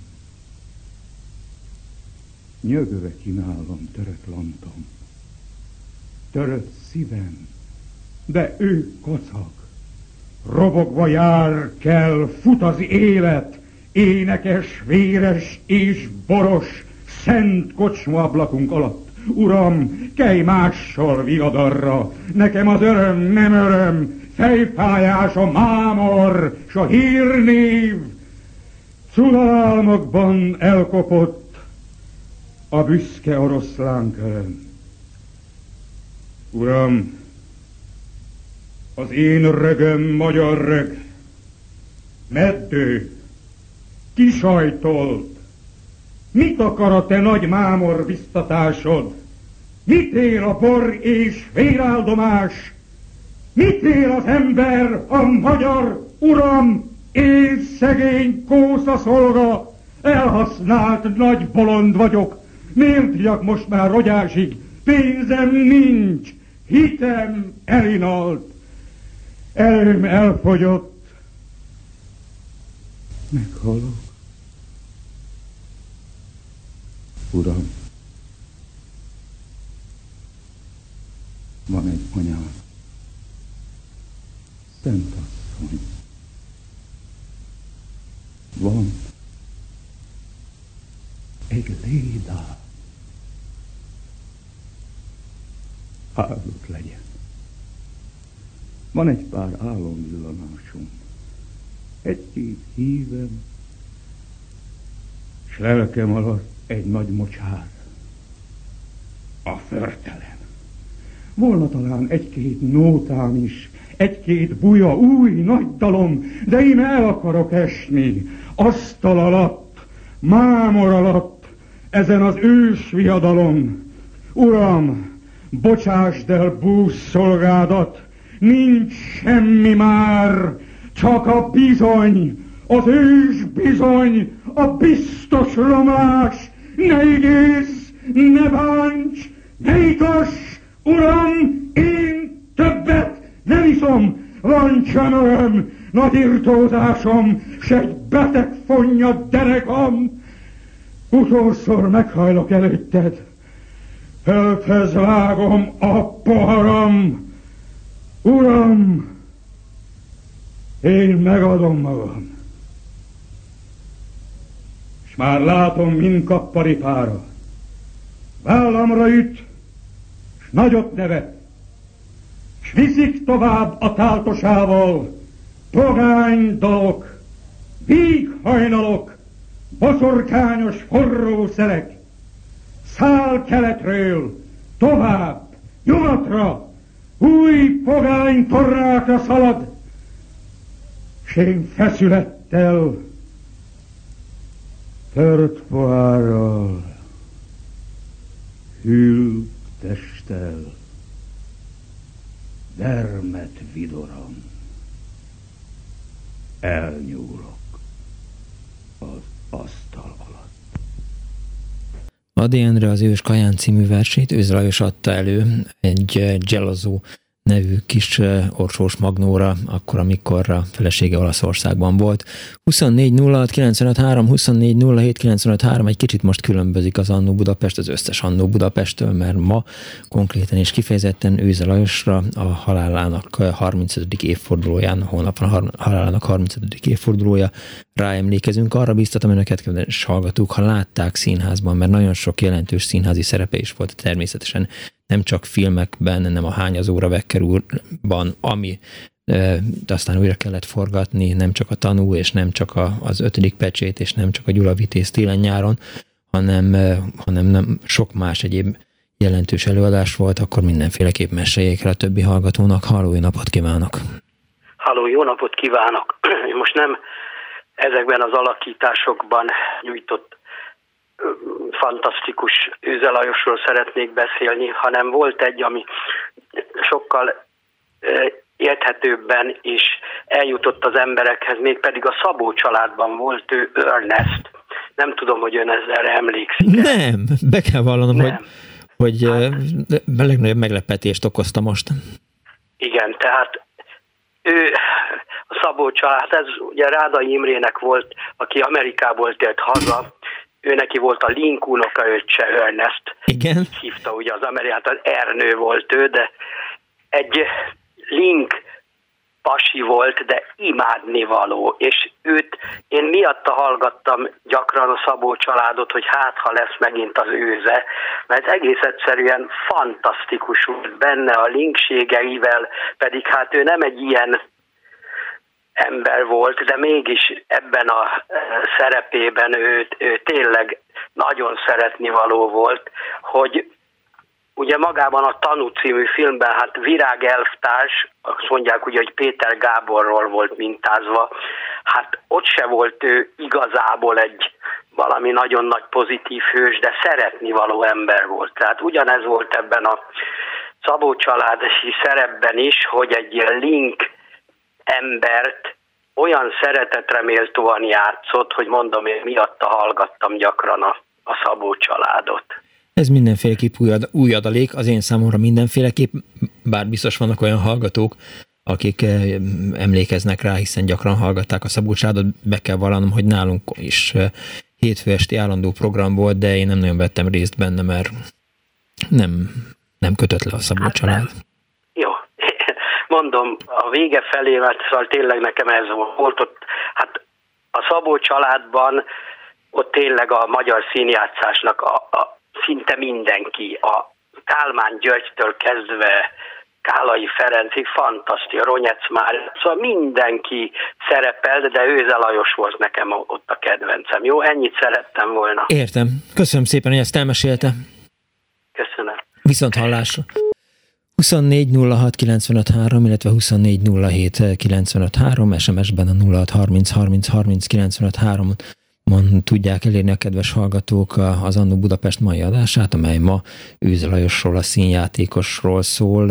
Nyögve kínálom törött lantom, törött szívem, de ő kocak. Robogva jár kell, fut az élet, énekes, véres és boros, szent kocsma ablakunk alatt. Uram, kelj mással viadarra, nekem az öröm nem öröm, fejpályás a mámor, s a hírnév. Culalmokban elkopott a büszke oroszlán köröm. Uram, az én rögöm magyar rög, meddő, kisajtolt, mit akar a te nagy mámor biztatásod? Mit ér a bor és véráldomás? Mit ér az ember, a magyar uram, és szegény kósza szolga? Elhasznált nagy bolond vagyok, miért most már rogyásig? Pénzem nincs, hitem elinalt, erőm elfogyott, meghalok. Uram, van egy anyám, Szent asszony. Van egy léda. Áldott legyen. Van egy pár álomvillanásom, egy-két hívem, s lelkem alatt egy nagy mocsár, a förtelen. Volna talán egy-két nótán is, egy-két buja, új nagy dalom, de én el akarok esni, asztal alatt, mámor alatt, ezen az ős viadalom. Uram, bocsásd el búsz szolgádat, nincs semmi már, csak a bizony, az ős bizony, a biztos romlás, ne igész, ne bánts, ne itass, uram, én többet nem iszom, van csömöröm, nagy irtózásom, s egy beteg fonja derekam. Utolszor meghajlok előtted, földhez vágom a poharam. Uram, én megadom magam. És már látom, mind kapparipára. Vállamra üt, s nagyot nevet viszik tovább a táltosával, togány dalok, víghajnalok, boszorkányos forró szelek, szál keletről, tovább, nyugatra, új pogány torrákra szalad, s én feszülettel, tört pohárral, hűl testtel, dermet vidoram, elnyúlok az asztal alatt. Adi Endre az Ős Kaján című versét Őz Lajos adta elő egy Gelazó nevű kis orsós magnóra, akkor, amikor a felesége Olaszországban volt. 24 06 24 egy kicsit most különbözik az Annó Budapest az összes Annó Budapesttől, mert ma konkrétan és kifejezetten Őze Lajosra a halálának 35. évfordulóján, holnap a halálának 35. évfordulója, ráemlékezünk. Arra bíztatom önöket, kedves hallgatók, ha látták színházban, mert nagyon sok jelentős színházi szerepe is volt természetesen nem csak filmekben, nem a Hányazóra Vekker úrban, ami de aztán újra kellett forgatni, nem csak a tanú, és nem csak a, az ötödik pecsét, és nem csak a Gyula Vitéz télen-nyáron, hanem, hanem nem, sok más egyéb jelentős előadás volt, akkor mindenféleképp meséljék a többi hallgatónak. Halló, jó napot kívánok! Halló, jó napot kívánok! Most nem ezekben az alakításokban nyújtott fantasztikus Őzelajosról szeretnék beszélni, hanem volt egy, ami sokkal érthetőbben is eljutott az emberekhez, mégpedig a Szabó családban volt ő Ernest. Nem tudom, hogy ön ezzel emlékszik. Nem, be kell vallanom, Nem. hogy, hogy hát, legnagyobb meglepetést okozta most. Igen, tehát ő, a Szabó család, ez ugye Rádai Imrének volt, aki Amerikából tért haza, ő neki volt a Link unokaöccse Ernest. Igen. Hívta ugye az Amerikát, az Ernő volt ő, de egy Link pasi volt, de imádni való, és őt én miatta hallgattam gyakran a Szabó családot, hogy hát ha lesz megint az őze, mert egész egyszerűen fantasztikus volt benne a linkségeivel, pedig hát ő nem egy ilyen ember volt, de mégis ebben a szerepében ő, ő tényleg nagyon szeretni való volt, hogy ugye magában a Tanú című filmben, hát Virág elvtárs, azt mondják ugye, hogy Péter Gáborról volt mintázva, hát ott se volt ő igazából egy valami nagyon nagy pozitív hős, de szeretni való ember volt. Tehát ugyanez volt ebben a Szabó családi szerepben is, hogy egy ilyen link embert olyan szeretetre méltóan játszott, hogy mondom, én miatta hallgattam gyakran a, a Szabó családot. Ez mindenféleképp új, új adalék, az én számomra mindenféleképp, bár biztos vannak olyan hallgatók, akik eh, emlékeznek rá, hiszen gyakran hallgatták a Szabó családot, be kell vallanom, hogy nálunk is eh, hétfő esti állandó program volt, de én nem nagyon vettem részt benne, mert nem, nem kötött le a Szabó hát család. Nem. Mondom, a vége felé, mert szóval tényleg nekem ez volt ott, hát a Szabó családban ott tényleg a magyar színjátszásnak a, a szinte mindenki, a Kálmán Györgytől kezdve Kálai Ferencig, fantasztikus, Ronyec már, szóval mindenki szerepelt, de Őze Lajos volt nekem ott a kedvencem. Jó, ennyit szerettem volna. Értem. Köszönöm szépen, hogy ezt elmesélte. Köszönöm. Viszont hallásra. 24 06 illetve 24 07 SMS-ben a 06 30 30 30 Man tudják elérni a kedves hallgatók az Annó Budapest mai adását, amely ma Őze Lajosról, a színjátékosról szól,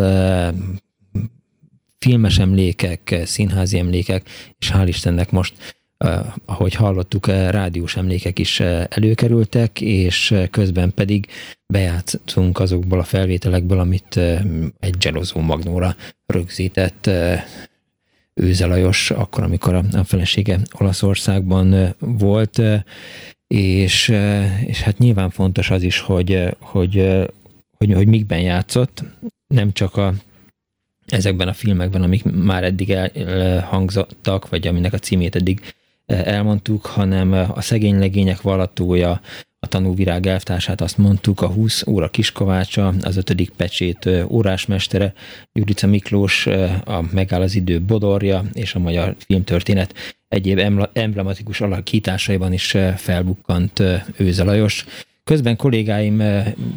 filmes emlékek, színházi emlékek, és hál' Istennek most, ahogy hallottuk, rádiós emlékek is előkerültek, és közben pedig bejátszunk azokból a felvételekből, amit egy Gelozó Magnóra rögzített Őze Lajos, akkor, amikor a felesége Olaszországban volt, és, és hát nyilván fontos az is, hogy, hogy, hogy, hogy mikben játszott, nem csak a, ezekben a filmekben, amik már eddig elhangzottak, vagy aminek a címét eddig elmondtuk, hanem a szegény legények valatója, a tanúvirág elvtársát azt mondtuk, a 20 óra kiskovácsa, az ötödik pecsét órásmestere, Jurica Miklós, a Megáll az idő bodorja, és a magyar filmtörténet egyéb emblematikus alakításaiban is felbukkant Őze Lajos. Közben kollégáim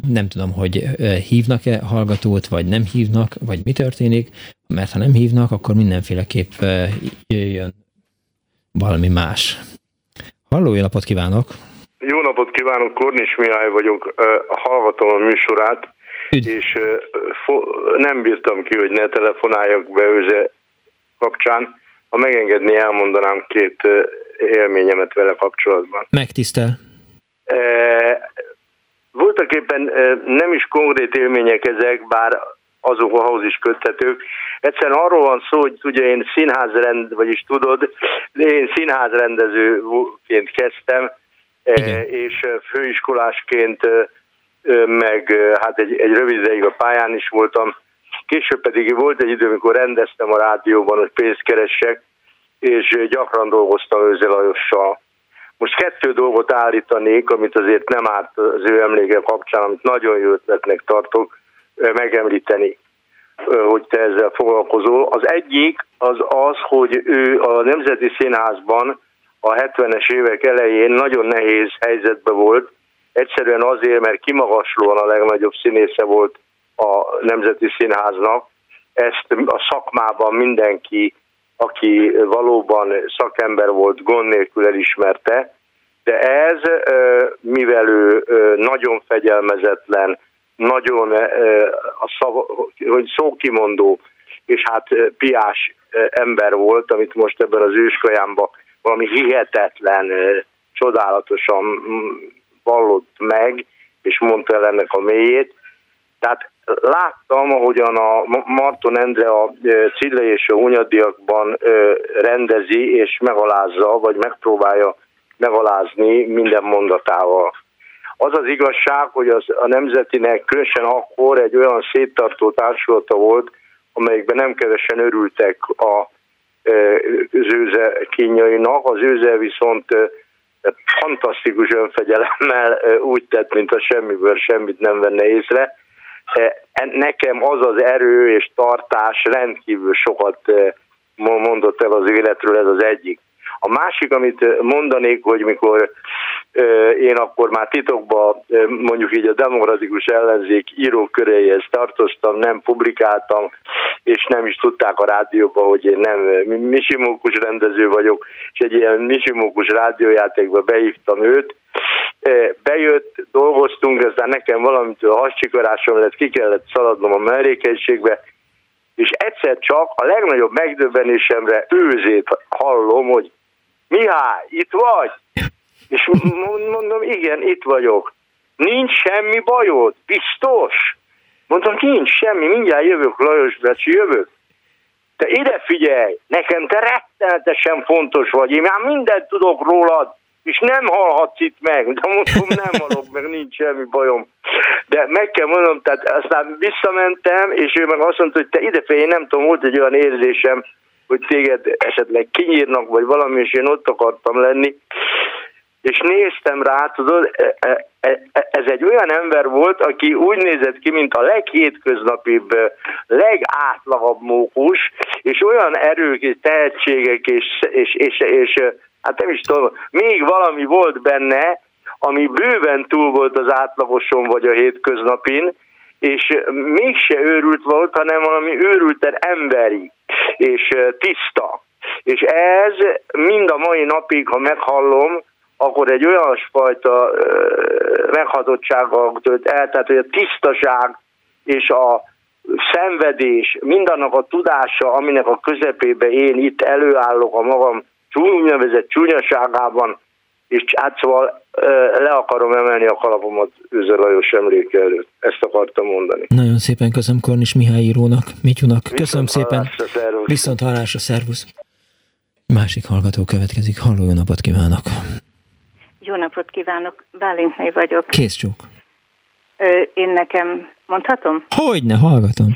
nem tudom, hogy hívnak-e hallgatót, vagy nem hívnak, vagy mi történik, mert ha nem hívnak, akkor mindenféleképp jöjjön valami más. Halló, jó napot kívánok! Jó napot kívánok, Kornis Mihály vagyok, hallgatom a műsorát, Ügy. és nem bírtam ki, hogy ne telefonáljak be őze kapcsán. Ha megengedni, elmondanám két élményemet vele kapcsolatban. Megtisztel. Voltak éppen nem is konkrét élmények ezek, bár azok ahhoz is köttetők. Egyszerűen arról van szó, hogy ugye én színházrend, vagyis tudod, én színházrendezőként kezdtem, igen. és főiskolásként meg hát egy, egy rövid ideig a pályán is voltam. Később pedig volt egy idő, amikor rendeztem a rádióban, hogy pénzt keressek, és gyakran dolgoztam Őze Lajossal. Most kettő dolgot állítanék, amit azért nem árt az ő emléke kapcsán, amit nagyon jó ötletnek tartok megemlíteni, hogy te ezzel foglalkozol. Az egyik az az, hogy ő a Nemzeti Színházban a 70-es évek elején nagyon nehéz helyzetben volt, egyszerűen azért, mert kimagaslóan a legnagyobb színésze volt a Nemzeti Színháznak. Ezt a szakmában mindenki, aki valóban szakember volt, gond nélkül elismerte, de ez, mivel ő nagyon fegyelmezetlen, nagyon a szav, hogy szókimondó, és hát piás ember volt, amit most ebben az őskajánban valami hihetetlen, csodálatosan vallott meg, és mondta el ennek a mélyét. Tehát láttam, ahogyan a Marton Endre a Cille és a Hunyadiakban rendezi és megalázza, vagy megpróbálja megalázni minden mondatával. Az az igazság, hogy az, a Nemzetinek különösen akkor egy olyan széttartó társulata volt, amelyikben nem kevesen örültek a zőze kínjainak. Az őze viszont fantasztikus önfegyelemmel úgy tett, mint a semmiből semmit nem venne észre. Nekem az az erő és tartás rendkívül sokat mondott el az életről, ez az egyik. A másik, amit mondanék, hogy mikor én akkor már titokban mondjuk így a demokratikus ellenzék íróköréhez tartoztam, nem publikáltam, és nem is tudták a rádióban, hogy én nem Misimókus rendező vagyok, és egy ilyen Misimókus rádiójátékba behívtam őt, bejött, dolgoztunk, aztán nekem valamitől hascsikarásom lett, ki kellett szaladnom a mellékegységbe, és egyszer csak a legnagyobb megdöbbenésemre őzét hallom, hogy Mihály, itt vagy? És mondom, igen, itt vagyok. Nincs semmi bajod, biztos? Mondtam, nincs semmi, mindjárt jövök, Lajos Becsi, jövök. Te ide figyelj, nekem te rettenetesen fontos vagy, én már mindent tudok rólad, és nem hallhatsz itt meg, de mondom, nem hallok meg, nincs semmi bajom. De meg kell mondom, tehát aztán visszamentem, és ő meg azt mondta, hogy te ide én nem tudom, volt egy olyan érzésem, hogy téged esetleg kinyírnak, vagy valami, és én ott akartam lenni. És néztem rá, tudod, e, e, e, ez egy olyan ember volt, aki úgy nézett ki, mint a leghétköznapibb, legátlagabb mókus, és olyan erők és tehetségek, és, és, és, és hát nem is tudom, még valami volt benne, ami bőven túl volt az átlagoson vagy a hétköznapin, és mégse őrült volt, hanem valami őrülten emberi és tiszta. És ez mind a mai napig, ha meghallom, akkor egy olyan fajta meghatottsággal tölt el, tehát hogy a tisztaság és a szenvedés, mindannak a tudása, aminek a közepébe én itt előállok a magam úgynevezett csúnyaságában, és hát szóval le akarom emelni a kalapomat Őze Lajos emléke előtt. Ezt akartam mondani. Nagyon szépen köszönöm Kornis Mihály írónak, Mityunak. Köszönöm szépen. Viszont hallásra, szervusz. Másik hallgató következik. Halló, jó napot kívánok! Jó napot kívánok, Bálintné vagyok. Kész csók. Én nekem mondhatom? Hogyne, hallgatom.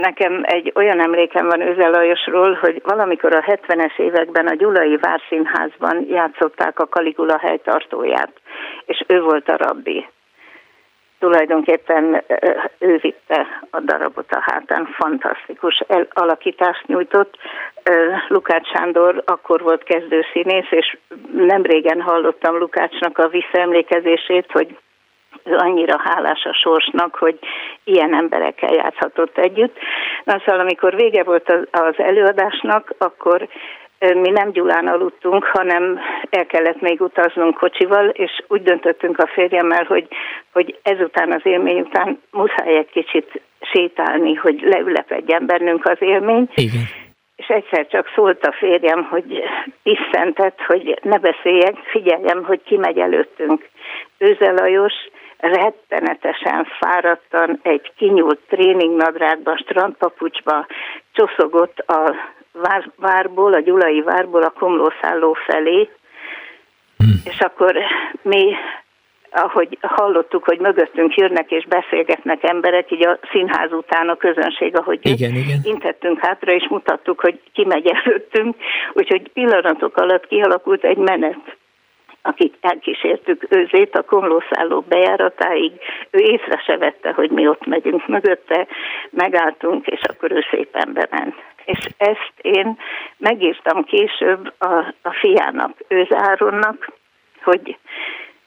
Nekem egy olyan emlékem van Őze Lajosról, hogy valamikor a 70-es években a Gyulai Várszínházban játszották a Kaligula helytartóját, és ő volt a rabbi. Tulajdonképpen ő vitte a darabot a hátán, fantasztikus alakítást nyújtott. Lukács Sándor akkor volt kezdőszínész, és nem régen hallottam Lukácsnak a visszaemlékezését, hogy ő annyira hálás a sorsnak, hogy ilyen emberekkel játszhatott együtt. Na szóval, amikor vége volt az, előadásnak, akkor mi nem Gyulán aludtunk, hanem el kellett még utaznunk kocsival, és úgy döntöttünk a férjemmel, hogy, hogy ezután az élmény után muszáj egy kicsit sétálni, hogy leülepedjen bennünk az élmény. Igen. És egyszer csak szólt a férjem, hogy tisztentett, hogy ne beszéljek, figyeljem, hogy ki megy előttünk. Őze Lajos rettenetesen fáradtan egy kinyúlt tréningnadrágba, strandpapucsba csoszogott a vár, várból, a Gyulai várból a komlószálló felé, hmm. és akkor mi ahogy hallottuk, hogy mögöttünk jönnek és beszélgetnek emberek, így a színház után a közönség, ahogy igen, igen. intettünk hátra, és mutattuk, hogy ki megy előttünk, úgyhogy pillanatok alatt kialakult egy menet akik elkísértük őzét a komlószálló bejáratáig, ő észre se vette, hogy mi ott megyünk mögötte, megálltunk, és akkor ő szépen bement. És ezt én megírtam később a, a fiának, Őzáronnak, hogy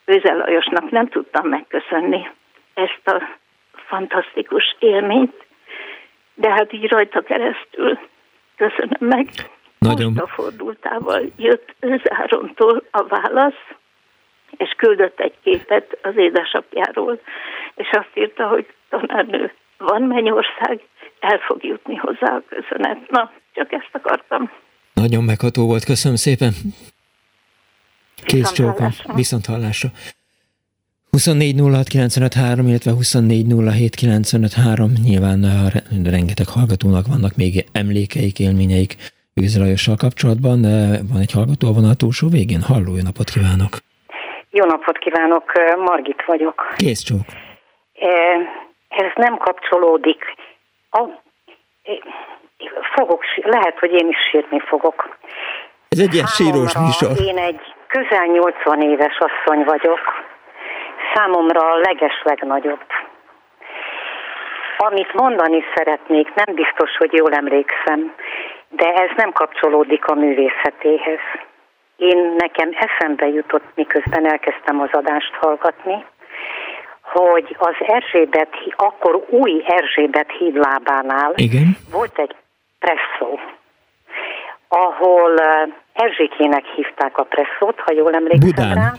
Őze Lajosnak nem tudtam megköszönni ezt a fantasztikus élményt, de hát így rajta keresztül köszönöm meg. Nagyon. A fordultával jött Zárontól a válasz, és küldött egy képet az édesapjáról, és azt írta, hogy tanárnő, van Mennyország, el fog jutni hozzá a köszönet. Na, csak ezt akartam. Nagyon megható volt, köszönöm szépen. Kész csókom, viszont hallásra. 24 illetve 24 nyilván rengeteg hallgatónak vannak még emlékeik, élményeik Őzi Lajossal kapcsolatban. Van egy hallgató vonal túlsó végén. Halló, jó napot kívánok! Jó napot kívánok, Margit vagyok. Kész csók. Ez nem kapcsolódik. A, fogok, lehet, hogy én is sírni fogok. Ez egy ilyen sírós műsor. Én egy közel 80 éves asszony vagyok. Számomra a leges legnagyobb. Amit mondani szeretnék, nem biztos, hogy jól emlékszem, de ez nem kapcsolódik a művészetéhez. Én nekem eszembe jutott, miközben elkezdtem az adást hallgatni, hogy az Erzsébet, akkor új Erzsébet hídlábánál Igen. volt egy presszó, ahol Erzsikének hívták a presszót, ha jól emlékszem Budán. rá.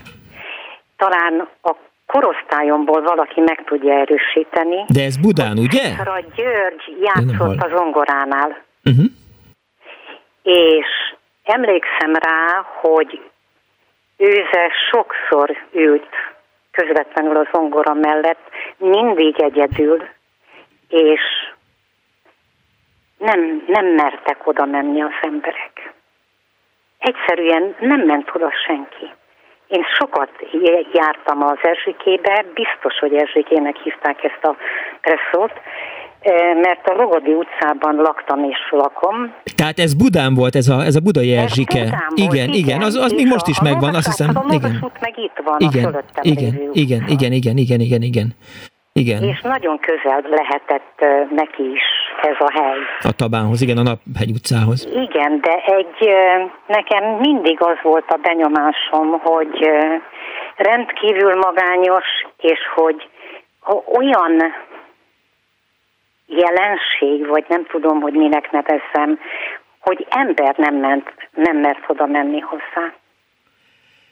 Talán a korosztályomból valaki meg tudja erősíteni. De ez Budán, ugye? A György játszott a zongoránál, Uh-huh. És emlékszem rá, hogy őze sokszor ült közvetlenül a zongora mellett, mindig egyedül, és nem, nem mertek oda menni az emberek. Egyszerűen nem ment oda senki. Én sokat jártam az Erzsikébe, biztos, hogy Erzsikének hívták ezt a presszót, mert a Logodi utcában laktam és lakom. Tehát ez Budán volt, ez a, ez a budai Erzsike. Budán volt, igen, igen, az, az még most a- is a megvan, azt hiszem. A Igen, út meg itt van, a igen, fölöttem igen, igen, igen, igen, igen, igen, igen, igen. És nagyon közel lehetett eh, neki is ez a hely. A Tabánhoz, igen, a Naphegy utcához. Igen, de egy, ö, nekem mindig az volt a benyomásom, hogy rendkívül magányos, és hogy olyan jelenség, vagy nem tudom, hogy minek nevezzem, hogy ember nem, ment, nem mert oda menni hozzá.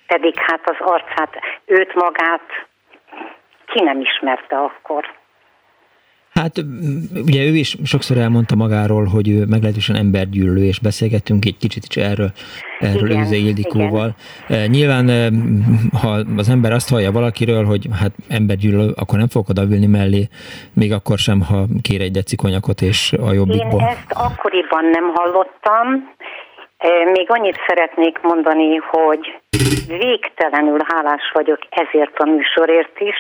Pedig hát az arcát, őt magát ki nem ismerte akkor. Hát ugye ő is sokszor elmondta magáról, hogy ő meglehetősen embergyűlölő, és beszélgettünk egy kicsit is erről, erről Igen, Őze Ildikóval. E, Nyilván, e, ha az ember azt hallja valakiről, hogy hát embergyűlölő, akkor nem fog odaülni mellé, még akkor sem, ha kér egy deci konyakot és a Én jobbikból. ezt akkoriban nem hallottam. Eh, Még annyit szeretnék mondani, hogy végtelenül hálás vagyok ezért a műsorért is,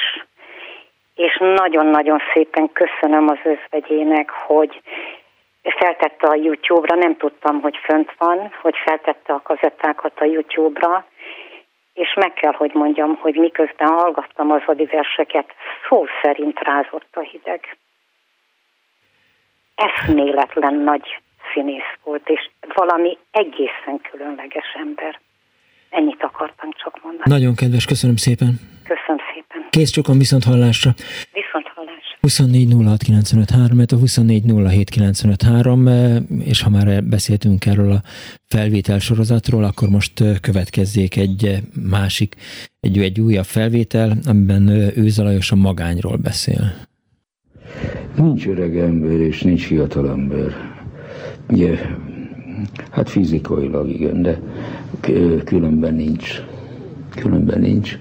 és nagyon-nagyon szépen köszönöm az özvegyének, hogy feltette a YouTube-ra, nem tudtam, hogy fönt van, hogy feltette a kazettákat a YouTube-ra, és meg kell, hogy mondjam, hogy miközben hallgattam az adi verseket, szó szerint rázott a hideg eszméletlen nagy színész volt, és valami egészen különleges ember. Ennyit akartam csak mondani. Nagyon kedves, köszönöm szépen. Köszönöm szépen. Kész csokon viszont hallásra. Viszont hallás. 24 06 953, a 24 07 953, eh, és ha már beszéltünk erről a felvétel sorozatról, akkor most eh, következzék egy eh, másik, egy, egy újabb felvétel, amiben eh, ő Zalajos a magányról beszél. Nincs öreg ember és nincs fiatal ember. Ugye, hát fizikailag igen, de különben nincs. Különben nincs.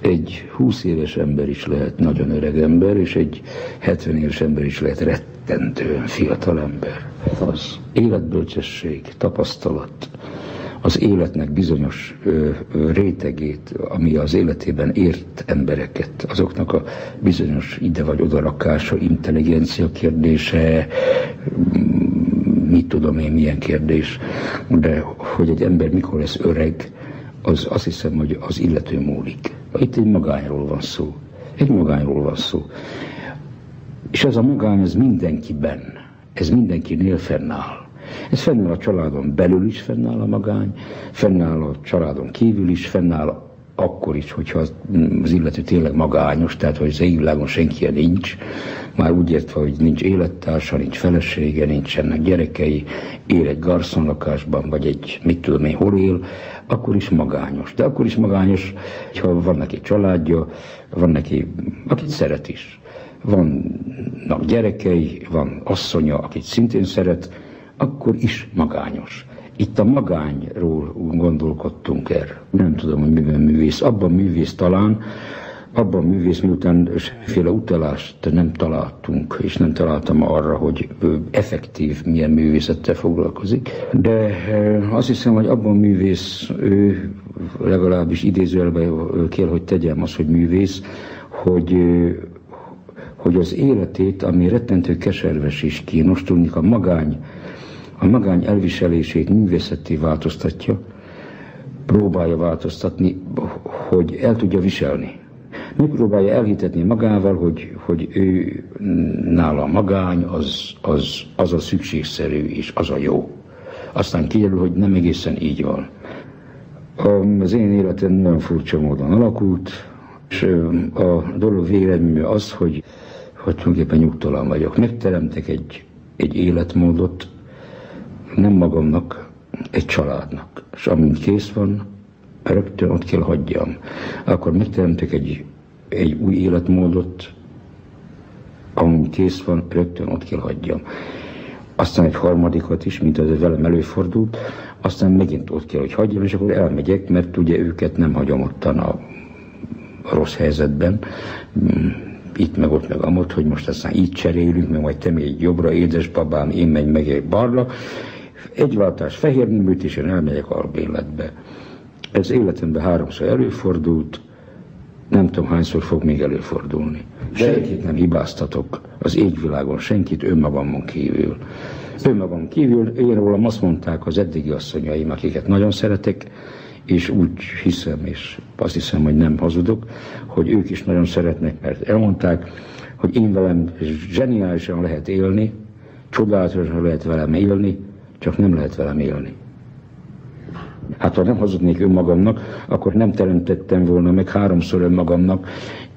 Egy 20 éves ember is lehet nagyon öreg ember, és egy 70 éves ember is lehet rettentően fiatal ember. Az életbölcsesség, tapasztalat, az életnek bizonyos ö, rétegét, ami az életében ért embereket, azoknak a bizonyos ide vagy oda rakása, intelligencia kérdése, mit tudom én, milyen kérdés, de hogy egy ember mikor lesz öreg, az azt hiszem, hogy az illető múlik. Itt egy magányról van szó. Egy magányról van szó. És ez a magány, ez mindenkiben, ez mindenkinél fennáll. Ez fennáll a családon belül is fennáll a magány, fennáll a családon kívül is, fennáll akkor is, hogyha az az illető tényleg magányos, tehát hogy az égvilágon senki nincs, már úgy értve, hogy nincs élettársa, nincs felesége, nincsenek gyerekei, él egy garszonlakásban, vagy egy mit tudom én hol él, akkor is magányos. De akkor is magányos, ha van neki családja, van neki, akit szeret is. Vannak gyerekei, van asszonya, akit szintén szeret, akkor is magányos. Itt a magányról gondolkodtunk erre. Nem tudom, hogy miben művész. Abban művész talán, abban művész, miután semmiféle utalást nem találtunk, és nem találtam arra, hogy effektív milyen művészettel foglalkozik. De ö, azt hiszem, hogy abban művész, ő legalábbis idézőjelben kell, hogy tegyem azt, hogy művész, hogy ö, hogy az életét, ami rettentő keserves és kínos, tudnik a magány, a magány elviselését művészetté változtatja, próbálja változtatni, hogy el tudja viselni. Megpróbálja elhitetni magával, hogy, hogy ő nála a magány az, az, az a szükségszerű és az a jó. Aztán kiderül, hogy nem egészen így van. Az én életem nagyon furcsa módon alakult, és a dolog végeredménye az, hogy, hogy tulajdonképpen nyugtalan vagyok. Megteremtek egy, egy életmódot, nem magamnak, egy családnak. És amint kész van, rögtön ott kell hagyjam. Akkor megteremtek egy, egy új életmódot, amint kész van, rögtön ott kell hagyjam. Aztán egy harmadikat is, mint az velem előfordult, aztán megint ott kell, hogy hagyjam, és akkor elmegyek, mert ugye őket nem hagyom ottan a rossz helyzetben, itt meg ott meg amott, hogy most aztán így cserélünk, meg majd te még jobbra, édesbabám, én megy meg egy balra. Egy váltás fehér niműt, és én elmegyek albéletbe. Ez életemben háromszor előfordult, nem tudom hányszor fog még előfordulni. Senkit nem hibáztatok az égvilágon, senkit önmagamon kívül. Önmagam kívül, én rólam azt mondták az eddigi asszonyaim, akiket nagyon szeretek, és úgy hiszem, és azt hiszem, hogy nem hazudok, hogy ők is nagyon szeretnek, mert elmondták, hogy én velem zseniálisan lehet élni, csodálatosan lehet velem élni, csak nem lehet velem élni. Hát ha nem hazudnék önmagamnak, akkor nem teremtettem volna meg háromszor önmagamnak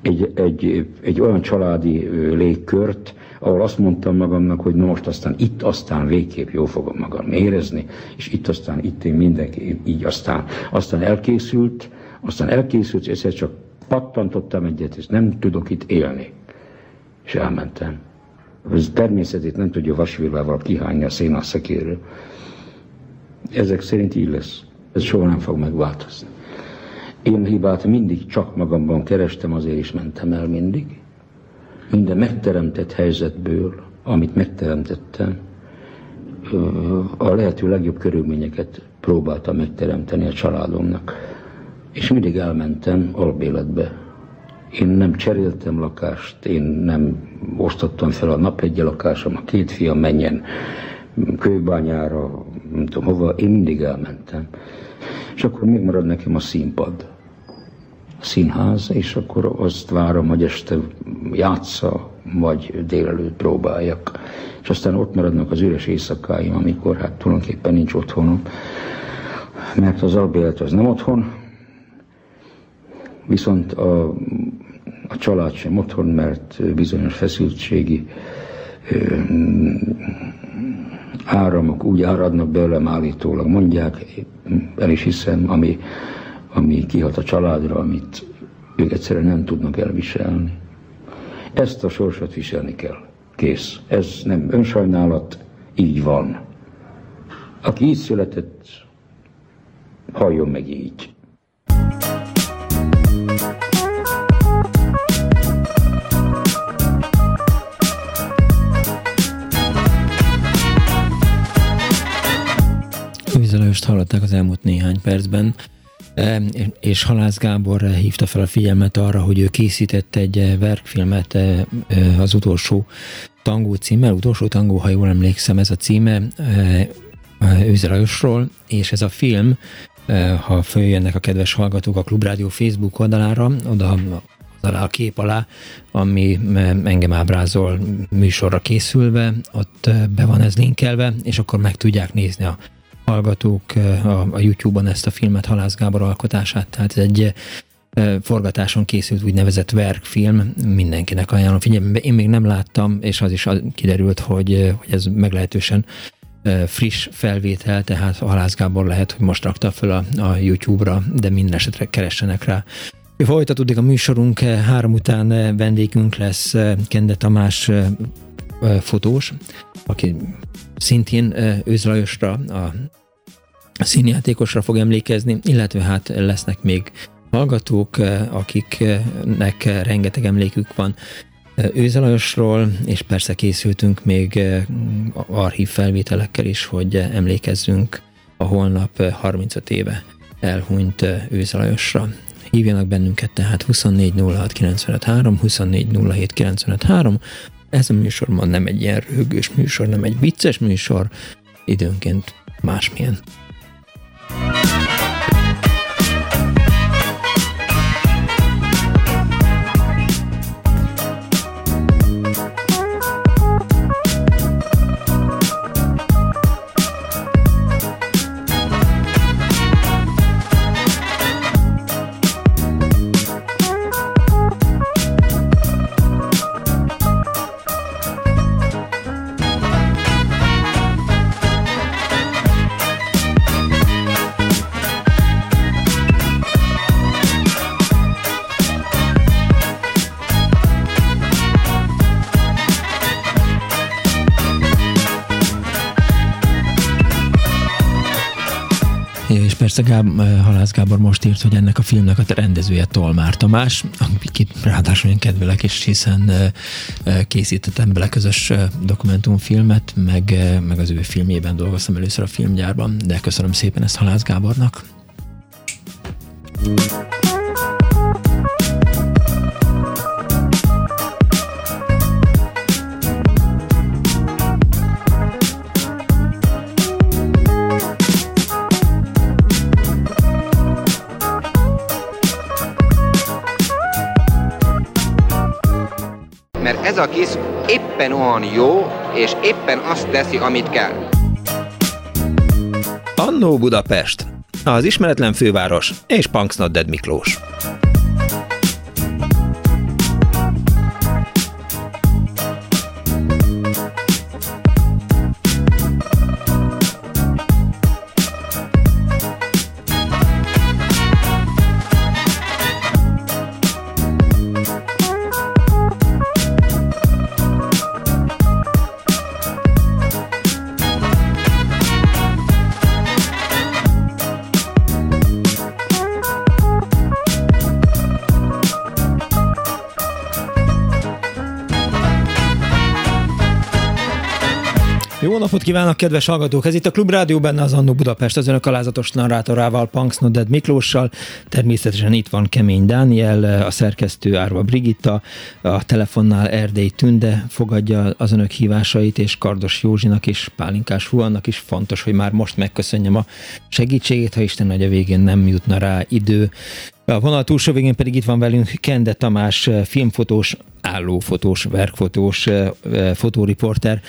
egy, egy, egy olyan családi légkört, ahol azt mondtam magamnak, hogy na most aztán itt aztán végképp jó fogom magam érezni, és itt aztán itt én mindenki így aztán, aztán elkészült, aztán elkészült, és egyszer csak pattantottam egyet, és nem tudok itt élni. És elmentem. Az természetét nem tudja vasvillával kihányni a szénaszekéről. Ezek szerint így lesz. Ez soha nem fog megváltozni. Én hibát mindig csak magamban kerestem, azért is mentem el mindig. Minden megteremtett helyzetből, amit megteremtettem, a lehető legjobb körülményeket próbáltam megteremteni a családomnak. És mindig elmentem albéletbe. Én nem cseréltem lakást, én nem osztottam fel a nap egy lakásom, a két fiam menjen kőbányára, nem tudom hova, én mindig elmentem. És akkor még marad nekem a színpad, a színház, és akkor azt várom, hogy este játsza, vagy délelőtt próbáljak. És aztán ott maradnak az üres éjszakáim, amikor hát tulajdonképpen nincs otthonom, mert az albélet az nem otthon, viszont a, a család sem otthon, mert bizonyos feszültségi áramok úgy áradnak belőlem állítólag, mondják, el is hiszem, ami, ami kihat a családra, amit ők egyszerűen nem tudnak elviselni. Ezt a sorsot viselni kell. Kész. Ez nem önsajnálat, így van. Aki így született, halljon meg így. Vizelőst hallották az elmúlt néhány percben, e, és Halász Gábor hívta fel a figyelmet arra, hogy ő készített egy verkfilmet e, e, az utolsó tangó címmel, utolsó tangó, ha jól emlékszem, ez a címe Őze Lajosról, és ez a film, ha följönnek a kedves hallgatók a Klubrádió Facebook oldalára, oda alá a kép alá, ami engem ábrázol műsorra készülve, ott be van ez linkelve, és akkor meg tudják nézni a hallgatók a, a YouTube-on ezt a filmet, Halász Gábor alkotását, tehát ez egy forgatáson készült úgynevezett verkfilm, mindenkinek ajánlom figyelme. Én még nem láttam, és az is kiderült, hogy, hogy ez meglehetősen friss felvétel, tehát Halász Gábor lehet, hogy most rakta fel a, a YouTube-ra, de minden esetre keressenek rá. Folytatódik a műsorunk, három után vendégünk lesz Kende Tamás fotós, aki szintén Őz Lajosra, a színjátékosra fog emlékezni, illetve hát lesznek még hallgatók, akiknek rengeteg emlékük van Őze Lajosról, és persze készültünk még archív felvételekkel is, hogy emlékezzünk a holnap 35 éve elhunyt Őze Lajosra. Hívjanak bennünket tehát 24 06 24 Ez a ma nem egy ilyen röhögős műsor, nem egy vicces műsor, időnként másmilyen. Persze Gáb, eh, Halász Gábor most írt, hogy ennek a filmnek a rendezője Tolmár Tamás, akit ráadásul én kedvelek, és hiszen eh, eh, készítettem bele közös dokumentumfilmet, meg, meg az ő filmjében dolgoztam először a filmgyárban, de köszönöm szépen ezt Halász Gábornak. Thank. Ez a kis éppen olyan jó, és éppen azt teszi, amit kell. Annó Budapest, az ismeretlen főváros és Punksnodded Miklós. Napot kívánok, kedves hallgatók! Ez itt a Klub Rádió, benne az Annó Budapest, az önök alázatos narrátorával, Punks Noded Miklóssal. Természetesen itt van Kemény Dániel, a szerkesztő Árva Brigitta, a telefonnál Erdély Tünde fogadja az önök hívásait, és Kardos Józsinak és Pálinkás Huannak is fontos, hogy már most megköszönjem a segítségét, ha Isten nagy a végén nem jutna rá idő. A vonal túlsó végén pedig itt van velünk Kende Tamás, filmfotós, állófotós, verkfotós, fotóriporter.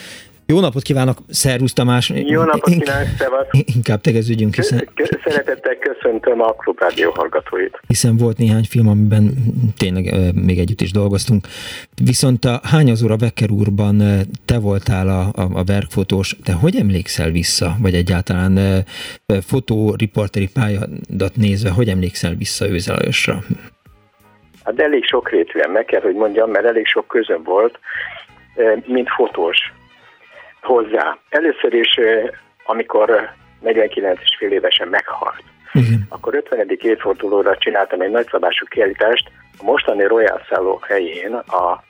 Jó napot kívánok, Szervusz Tamás! Jó napot kívánok, szevasz! Inkább tegeződjünk, hiszen... Szeretettel köszöntöm a Klubrádió hallgatóit. Hiszen volt néhány film, amiben tényleg még együtt is dolgoztunk. Viszont a Hányazóra Becker úrban te voltál a, a, a verkfotós, de hogy emlékszel vissza, vagy egyáltalán fotóriporteri pályadat nézve, hogy emlékszel vissza Őzelajosra? Hát elég sok rétűen meg kell, hogy mondjam, mert elég sok közöm volt, mint fotós hozzá. Először is, amikor 49 és fél évesen meghalt, Igen. akkor 50. évfordulóra csináltam egy nagyszabású kiállítást, a mostani Royal Szálló helyén a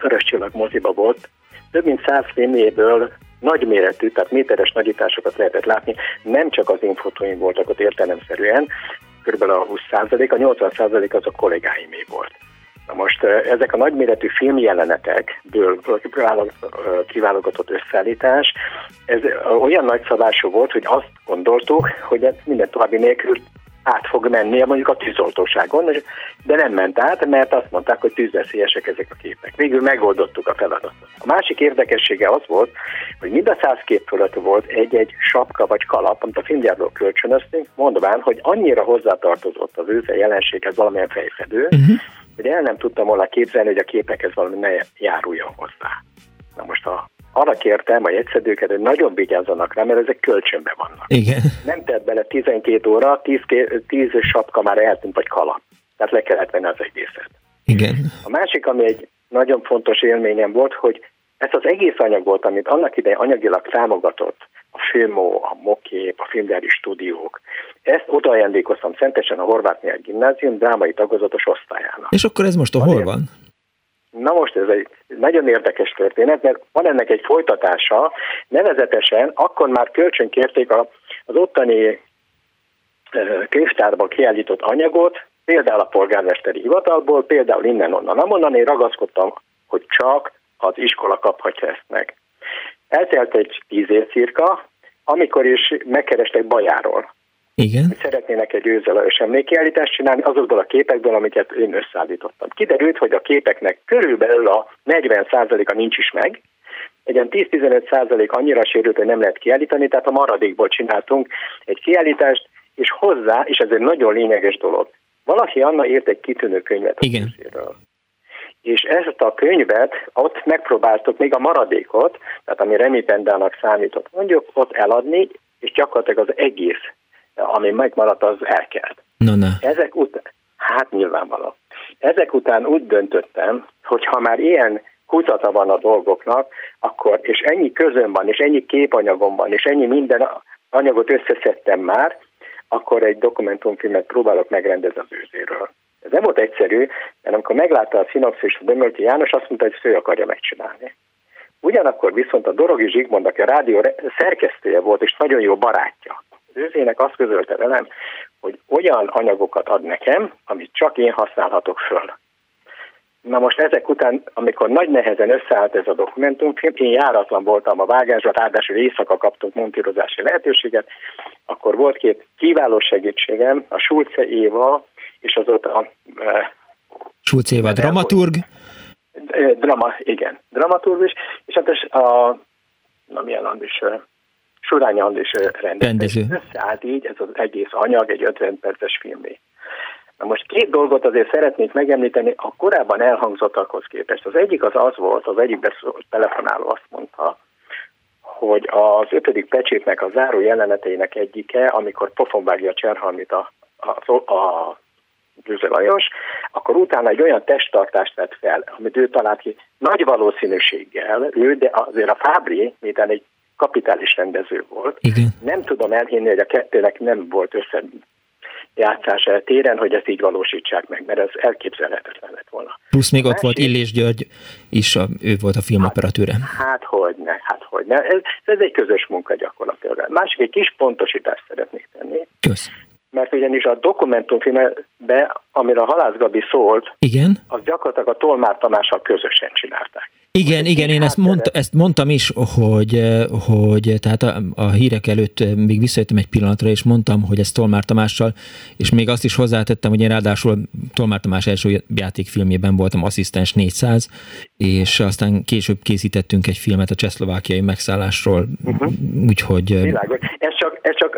Vörös Csillag moziba volt, több mint száz filmjéből nagyméretű, tehát méteres nagyításokat lehetett látni, nem csak az infotóim voltak ott értelemszerűen, kb. a 20%, a 80% az a kollégáimé volt. Na most ezek a nagyméretű filmjelenetekből kiválogatott összeállítás, ez olyan nagyszabású volt, hogy azt gondoltuk, hogy ez minden további nélkül át fog menni mondjuk a tűzoltóságon, de nem ment át, mert azt mondták, hogy tűzveszélyesek ezek a képek. Végül megoldottuk a feladatot. A másik érdekessége az volt, hogy mind a száz kép fölött volt egy-egy sapka vagy kalap, amit a filmgyárról kölcsönöztünk, mondván, hogy annyira hozzátartozott az őze jelenséghez valamilyen fejfedő, uh-huh hogy el nem tudtam volna képzelni, hogy a képekhez valami ne járuljon hozzá. Na most a, arra kértem a jegyszedőket, hogy nagyon vigyázzanak rá, mert ezek kölcsönben vannak. Igen. Nem tett bele 12 óra, 10, 10 sapka már eltűnt, vagy kalap. Tehát le kellett venni az egészet. Igen. A másik, ami egy nagyon fontos élményem volt, hogy ez az egész anyagot, amit annak idején anyagilag támogatott, a Filmó, a Mokép, a filmgyári stúdiók. Ezt odaajándékoztam szentesen a Horváth Nyelv Gimnázium drámai tagozatos osztályának. És akkor ez most a hol van? Na most ez egy nagyon érdekes történet, mert van ennek egy folytatása, nevezetesen akkor már kölcsön kérték az ottani könyvtárba kiállított anyagot, például a polgármesteri hivatalból, például innen-onnan, amonnan én ragaszkodtam, hogy csak az iskola kaphatja ezt meg. Eltelt egy tíz év cirka, amikor is megkerestek Bajáról. Igen. Szeretnének egy őzelajos emlékiállítást csinálni azokból a képekből, amiket én összeállítottam. Kiderült, hogy a képeknek körülbelül a 40%-a nincs is meg, egy ilyen 10-15% annyira sérült, hogy nem lehet kiállítani, tehát a maradékból csináltunk egy kiállítást, és hozzá, és ez egy nagyon lényeges dolog, valaki Anna írt egy kitűnő könyvet a Igen. Őszéről. És ezt a könyvet, ott megpróbáltuk még a maradékot, tehát ami remipendának számított, mondjuk ott eladni, és gyakorlatilag az egész, ami megmaradt, az elkelt. Na, na. Ezek után, hát nyilvánvaló. Ezek után úgy döntöttem, hogy ha már ilyen kutatata van a dolgoknak, akkor, és ennyi közön van, és ennyi képanyagom van, és ennyi minden anyagot összeszedtem már, akkor egy dokumentumfilmet próbálok megrendezni az őzéről. Ez nem volt egyszerű, mert amikor meglátta a szinopszis a Dömölti János, azt mondta, hogy ő akarja megcsinálni. Ugyanakkor viszont a Dorogi Zsigmond, aki a rádió szerkesztője volt, és nagyon jó barátja, őzének azt közölte velem, hogy olyan anyagokat ad nekem, amit csak én használhatok föl. Na most ezek után, amikor nagy nehezen összeállt ez a dokumentumfilm, én járatlan voltam a vágásra, ráadásul éjszaka kaptunk montírozási lehetőséget, akkor volt két kiváló segítségem, a Schulze Éva, és azóta e, Schulz Éva dramaturg. e, drama, igen, dramaturg is, és hát ez a, na milyen Andis, e, Surányi Andis rendező. Rendező. Összeállt így ez az egész anyag egy 50 perces filmé. Na most két dolgot azért szeretnék megemlíteni a korábban elhangzottakhoz képest. Az egyik az az volt, az egyik beszélt telefonáló azt mondta, hogy az ötödik pecsétnek a záró jeleneteinek egyike, amikor pofonvágja Cserhalmit a, a, a Győze Lajos, akkor utána egy olyan testtartást vett fel, amit ő talált ki nagy valószínűséggel, ő, de azért a Fábri, miután egy kapitális rendező volt, Igen. nem tudom elhinni, hogy a kettőnek nem volt össze játszása téren, hogy ezt így valósítsák meg, mert ez elképzelhetetlen lett volna. Plusz még ott volt Illés György is, a, ő volt a filmoperatőre. Hát hogy ne, hát hogy ne. Ez, ez egy közös munka gyakorlatilag. Másik egy kis pontosítást szeretnék tenni. Kösz. Mert ugyanis a dokumentumfilmbe, amire a Halász Gabi szólt, Igen? az gyakorlatilag a Tolmár Tamással közösen csinálták. Igen, igen, én ezt, mondta, ezt mondtam is, hogy, hogy tehát a, a hírek előtt még visszajöttem egy pillanatra, és mondtam, hogy ez Tolmár Tamással, és még azt is hozzátettem, hogy én ráadásul Tolmár Tamás első játékfilmjében voltam asszisztens 400, és aztán később készítettünk egy filmet a csehszlovákiai megszállásról, uh-huh. úgyhogy... Világos. Ez csak, ez csak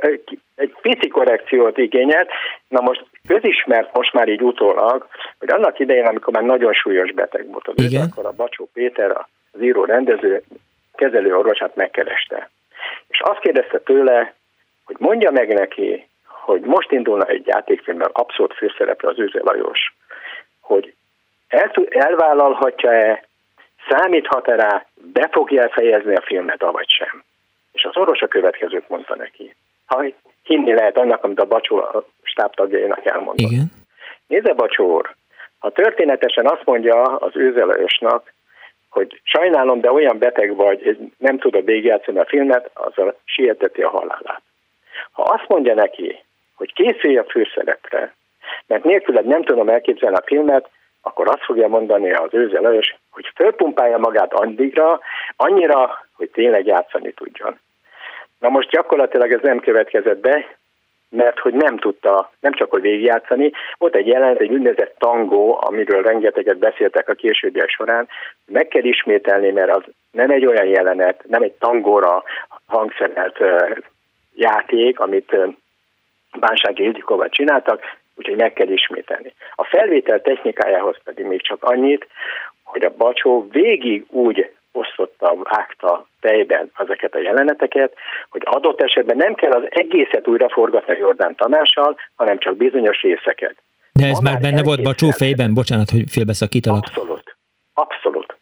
egy, pici korrekciót igényelt. Na most közismert most már így utólag, hogy annak idején, amikor már nagyon súlyos beteg volt akkor a Bacsó Péter, az író rendező, kezelő orvosát megkereste. És azt kérdezte tőle, hogy mondja meg neki, hogy most indulna egy játékfilmmel abszolút főszereplő az Őze Lajos, hogy el, elvállalhatja-e, számíthat-e rá, be fogja fejezni a filmet, avagy sem. És az orvos a következőt mondta neki. Ha hinni lehet annak, amit a Bacsó a stábtagjainak elmondott. Igen. Nézze, Bacsó úr, ha történetesen azt mondja az őzelajosnak, hogy sajnálom, de olyan beteg vagy, nem tudod végigjátszani a filmet, azzal sieteti a halálát. Ha azt mondja neki, hogy készülj a főszerepre, mert nélküled nem tudom elképzelni a filmet, akkor azt fogja mondani az őze Lajos, hogy fölpumpálja magát addigra, annyira, hogy tényleg játszani tudjon. Na most gyakorlatilag ez nem következett be, mert hogy nem tudta, nem csak hogy végigjátszani, volt egy jelenet, egy úgynevezett tangó, amiről rengeteget beszéltek a későbbiek során, meg kell ismételni, mert az nem egy olyan jelenet, nem egy tangóra hangszerelt játék, amit Bánsági Ildikóval csináltak, úgyhogy meg kell ismételni. A felvétel technikájához pedig még csak annyit, hogy a Bacsó végig úgy osztotta, vágta fejben ezeket a jeleneteket, hogy adott esetben nem kell az egészet újra forgatni Jordán Tamással, hanem csak bizonyos részeket. De ez már benne volt Bacsó fejben? Bocsánat, hogy félbeszakítalak. Abszolút. Abszolút.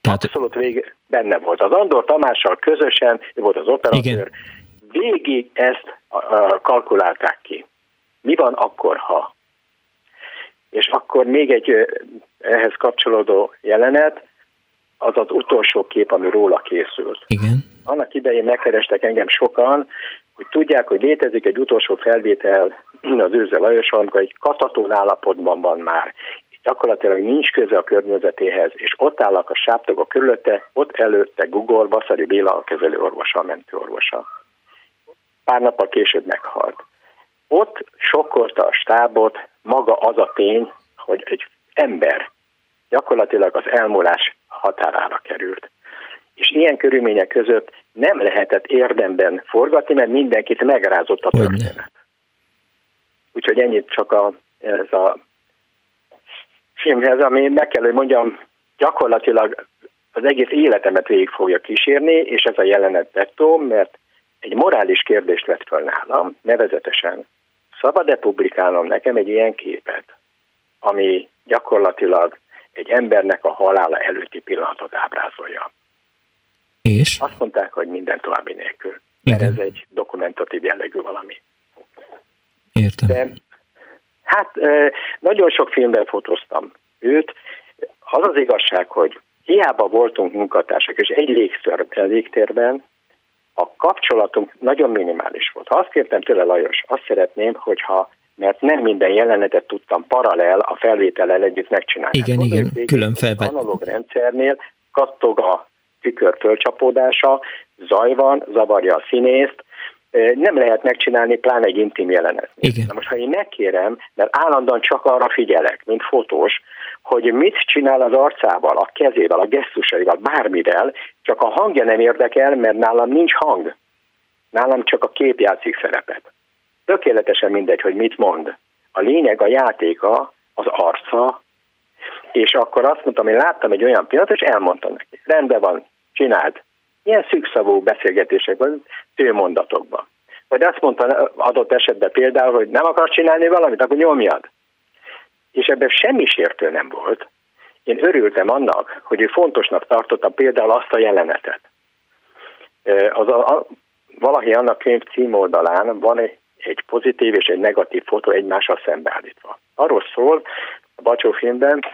Tehát... Abszolút vég, benne volt. Az Andor Tamással közösen, ő volt az operatőr, Igen. végig ezt uh, kalkulálták ki. Mi van akkor, ha? És akkor még egy ehhez kapcsolódó jelenet, az az utolsó kép, ami róla készült. Igen. Annak idején megkerestek engem sokan, hogy tudják, hogy létezik egy utolsó felvétel az Őze Lajos, amikor egy katatón állapotban van már, gyakorlatilag nincs köze a környezetéhez, és ott állnak a sáptagok körülötte, ott előtte Gugor, Baszari Béla, a kezelőorvosa, a mentőorvosa. Pár nappal később meghalt. Ott sokkolta a stábot maga az a tény, hogy egy ember gyakorlatilag az elmúlás határára került. És ilyen körülmények között nem lehetett érdemben forgatni, mert mindenkit megrázott a történet. Úgyhogy ennyit csak a, ez a filmhez, ami meg kell, hogy mondjam, gyakorlatilag az egész életemet végig fogja kísérni, és ez a jelenet dettó, mert egy morális kérdést vett fel nálam, nevezetesen szabad-e publikálnom nekem egy ilyen képet, ami gyakorlatilag egy embernek a halála előtti pillanatot ábrázolja. És? Azt mondták, hogy minden további nélkül. Mert ez egy dokumentatív jellegű valami. Értem. De, hát nagyon sok filmben fotóztam őt. Az az igazság, hogy hiába voltunk munkatársak, és egy légtör, légtérben, a kapcsolatunk nagyon minimális volt. Ha azt kértem tőle, Lajos, azt szeretném, hogyha mert nem minden jelenetet tudtam paralel a felvétellel együtt megcsinálni. Igen, hát, igen, külön felvett. Analóg rendszernél kattog a tükör fölcsapódása, zaj van, zavarja a színészt, nem lehet megcsinálni, pláne egy intim jelenet. Igen. Na most, ha én megkérem, mert állandóan csak arra figyelek, mint fotós, hogy mit csinál az arcával, a kezével, a gesztusaival, bármivel, csak a hangja nem érdekel, mert nálam nincs hang. Nálam csak a kép játszik szerepet. Tökéletesen mindegy, hogy mit mond. A lényeg a játéka, az arca, és akkor azt mondtam, hogy láttam egy olyan pillanatot, és elmondtam neki. Rendben van, csináld. Ilyen szűkszavú beszélgetések van, mondatokban. Vagy azt mondta adott esetben például, hogy nem akarsz csinálni valamit, akkor nyomjad. És ebben semmi sértő nem volt. Én örültem annak, hogy ő fontosnak tartotta például azt a jelenetet. Az a, a, valahi annak könyv címoldalán van egy, egy pozitív és egy negatív fotó egymással szembeállítva. Arról szól a Bacsó filmben,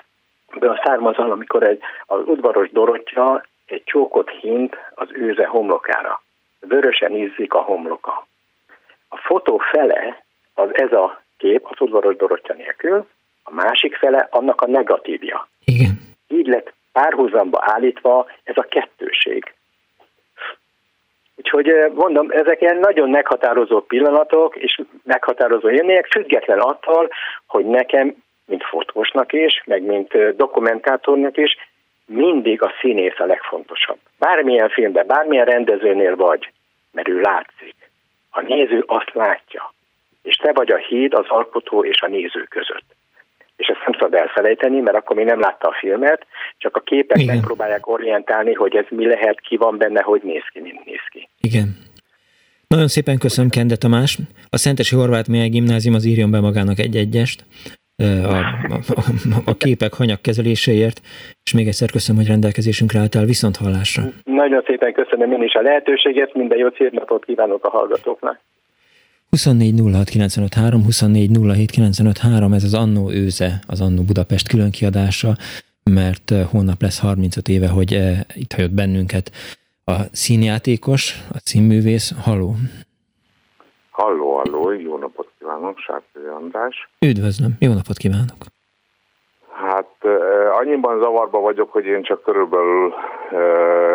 de a származal, amikor egy, az udvaros Dorottya egy csókot hint az őze homlokára. Vörösen izzik a homloka. A fotó fele az ez a kép, az udvaros Dorottya nélkül, a másik fele annak a negatívja. Igen. Így lett párhuzamba állítva ez a kettőség. Úgyhogy mondom, ezek ilyen nagyon meghatározó pillanatok, és meghatározó élmények, független attól, hogy nekem, mint fotósnak is, meg mint dokumentátornak is, mindig a színész a legfontosabb. Bármilyen filmben, bármilyen rendezőnél vagy, mert ő látszik. A néző azt látja. És te vagy a híd az alkotó és a néző között. És ezt nem szabad elfelejteni, mert akkor még nem látta a filmet, csak a képek Igen. megpróbálják orientálni, hogy ez mi lehet, ki van benne, hogy néz ki, mint néz ki. Igen. Nagyon szépen köszönöm, Kende Tamás. A Szentesi Horváth Mihály Gimnázium az írjon be magának egy-egyest a, a, a képek hanyag kezeléséért, és még egyszer köszönöm, hogy rendelkezésünkre álltál viszont hallásra. Nagyon szépen köszönöm én is a lehetőséget, minden jó szép napot kívánok a hallgatóknak. 24 24 ez az Annó őze, az Annó Budapest különkiadása, mert holnap lesz 35 éve, hogy itt hagyott bennünket a színjátékos, a színművész. Halló! Halló, halló, jó napot kívánok, Sárközi András. Üdvözlöm, jó napot kívánok. Annyiban zavarba vagyok, hogy én csak körülbelül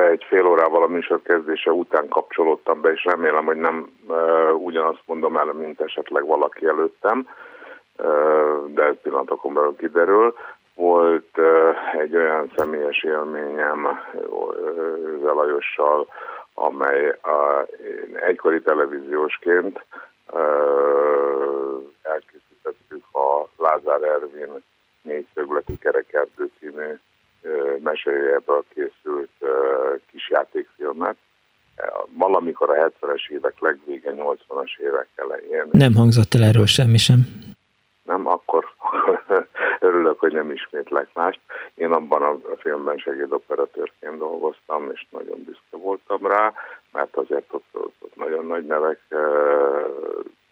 egy fél órával a műsor kezdése után kapcsolódtam be, és remélem, hogy nem ugyanazt mondom el, mint esetleg valaki előttem, de ez pillanatokon belül kiderül. Volt egy olyan személyes élményem Zelajossal, amely a, egykori televíziósként elkészítettük a Lázár Ervin négy szögletű kerekerdő című meséjéből készült kisjátékfilmet. Valamikor a 70-es évek legvége, 80-as évek elején. Nem hangzott el erről semmi sem. Nem, akkor örülök, hogy nem ismétlek mást. Én abban a filmben segédoperatőrként dolgoztam, és nagyon büszke voltam rá, mert azért ott, ott, ott nagyon nagy nevek e,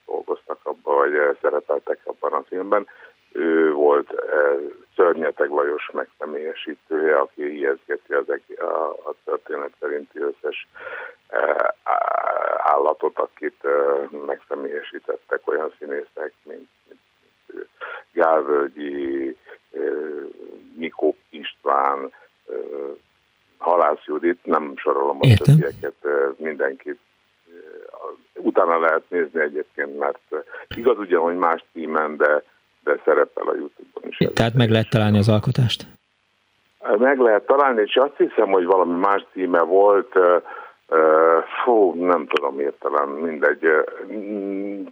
dolgoztak abban, vagy szerepeltek abban a filmben. Ő volt e, Szörnyeteg Lajos megszemélyesítője, aki ijeszgeti az, a, a történet szerinti összes e, állatot, akit megszemélyesítettek olyan színészek, mint, mint Gálvölgyi, Mikó István, Halász Judit, nem sorolom a többieket, mindenkit utána lehet nézni egyébként, mert igaz ugyan, hogy más címen, de, de szerepel a Youtube-on is. Tehát meg lehet találni az alkotást? Meg lehet találni, és azt hiszem, hogy valami más címe volt, fú, nem tudom értelem, mindegy.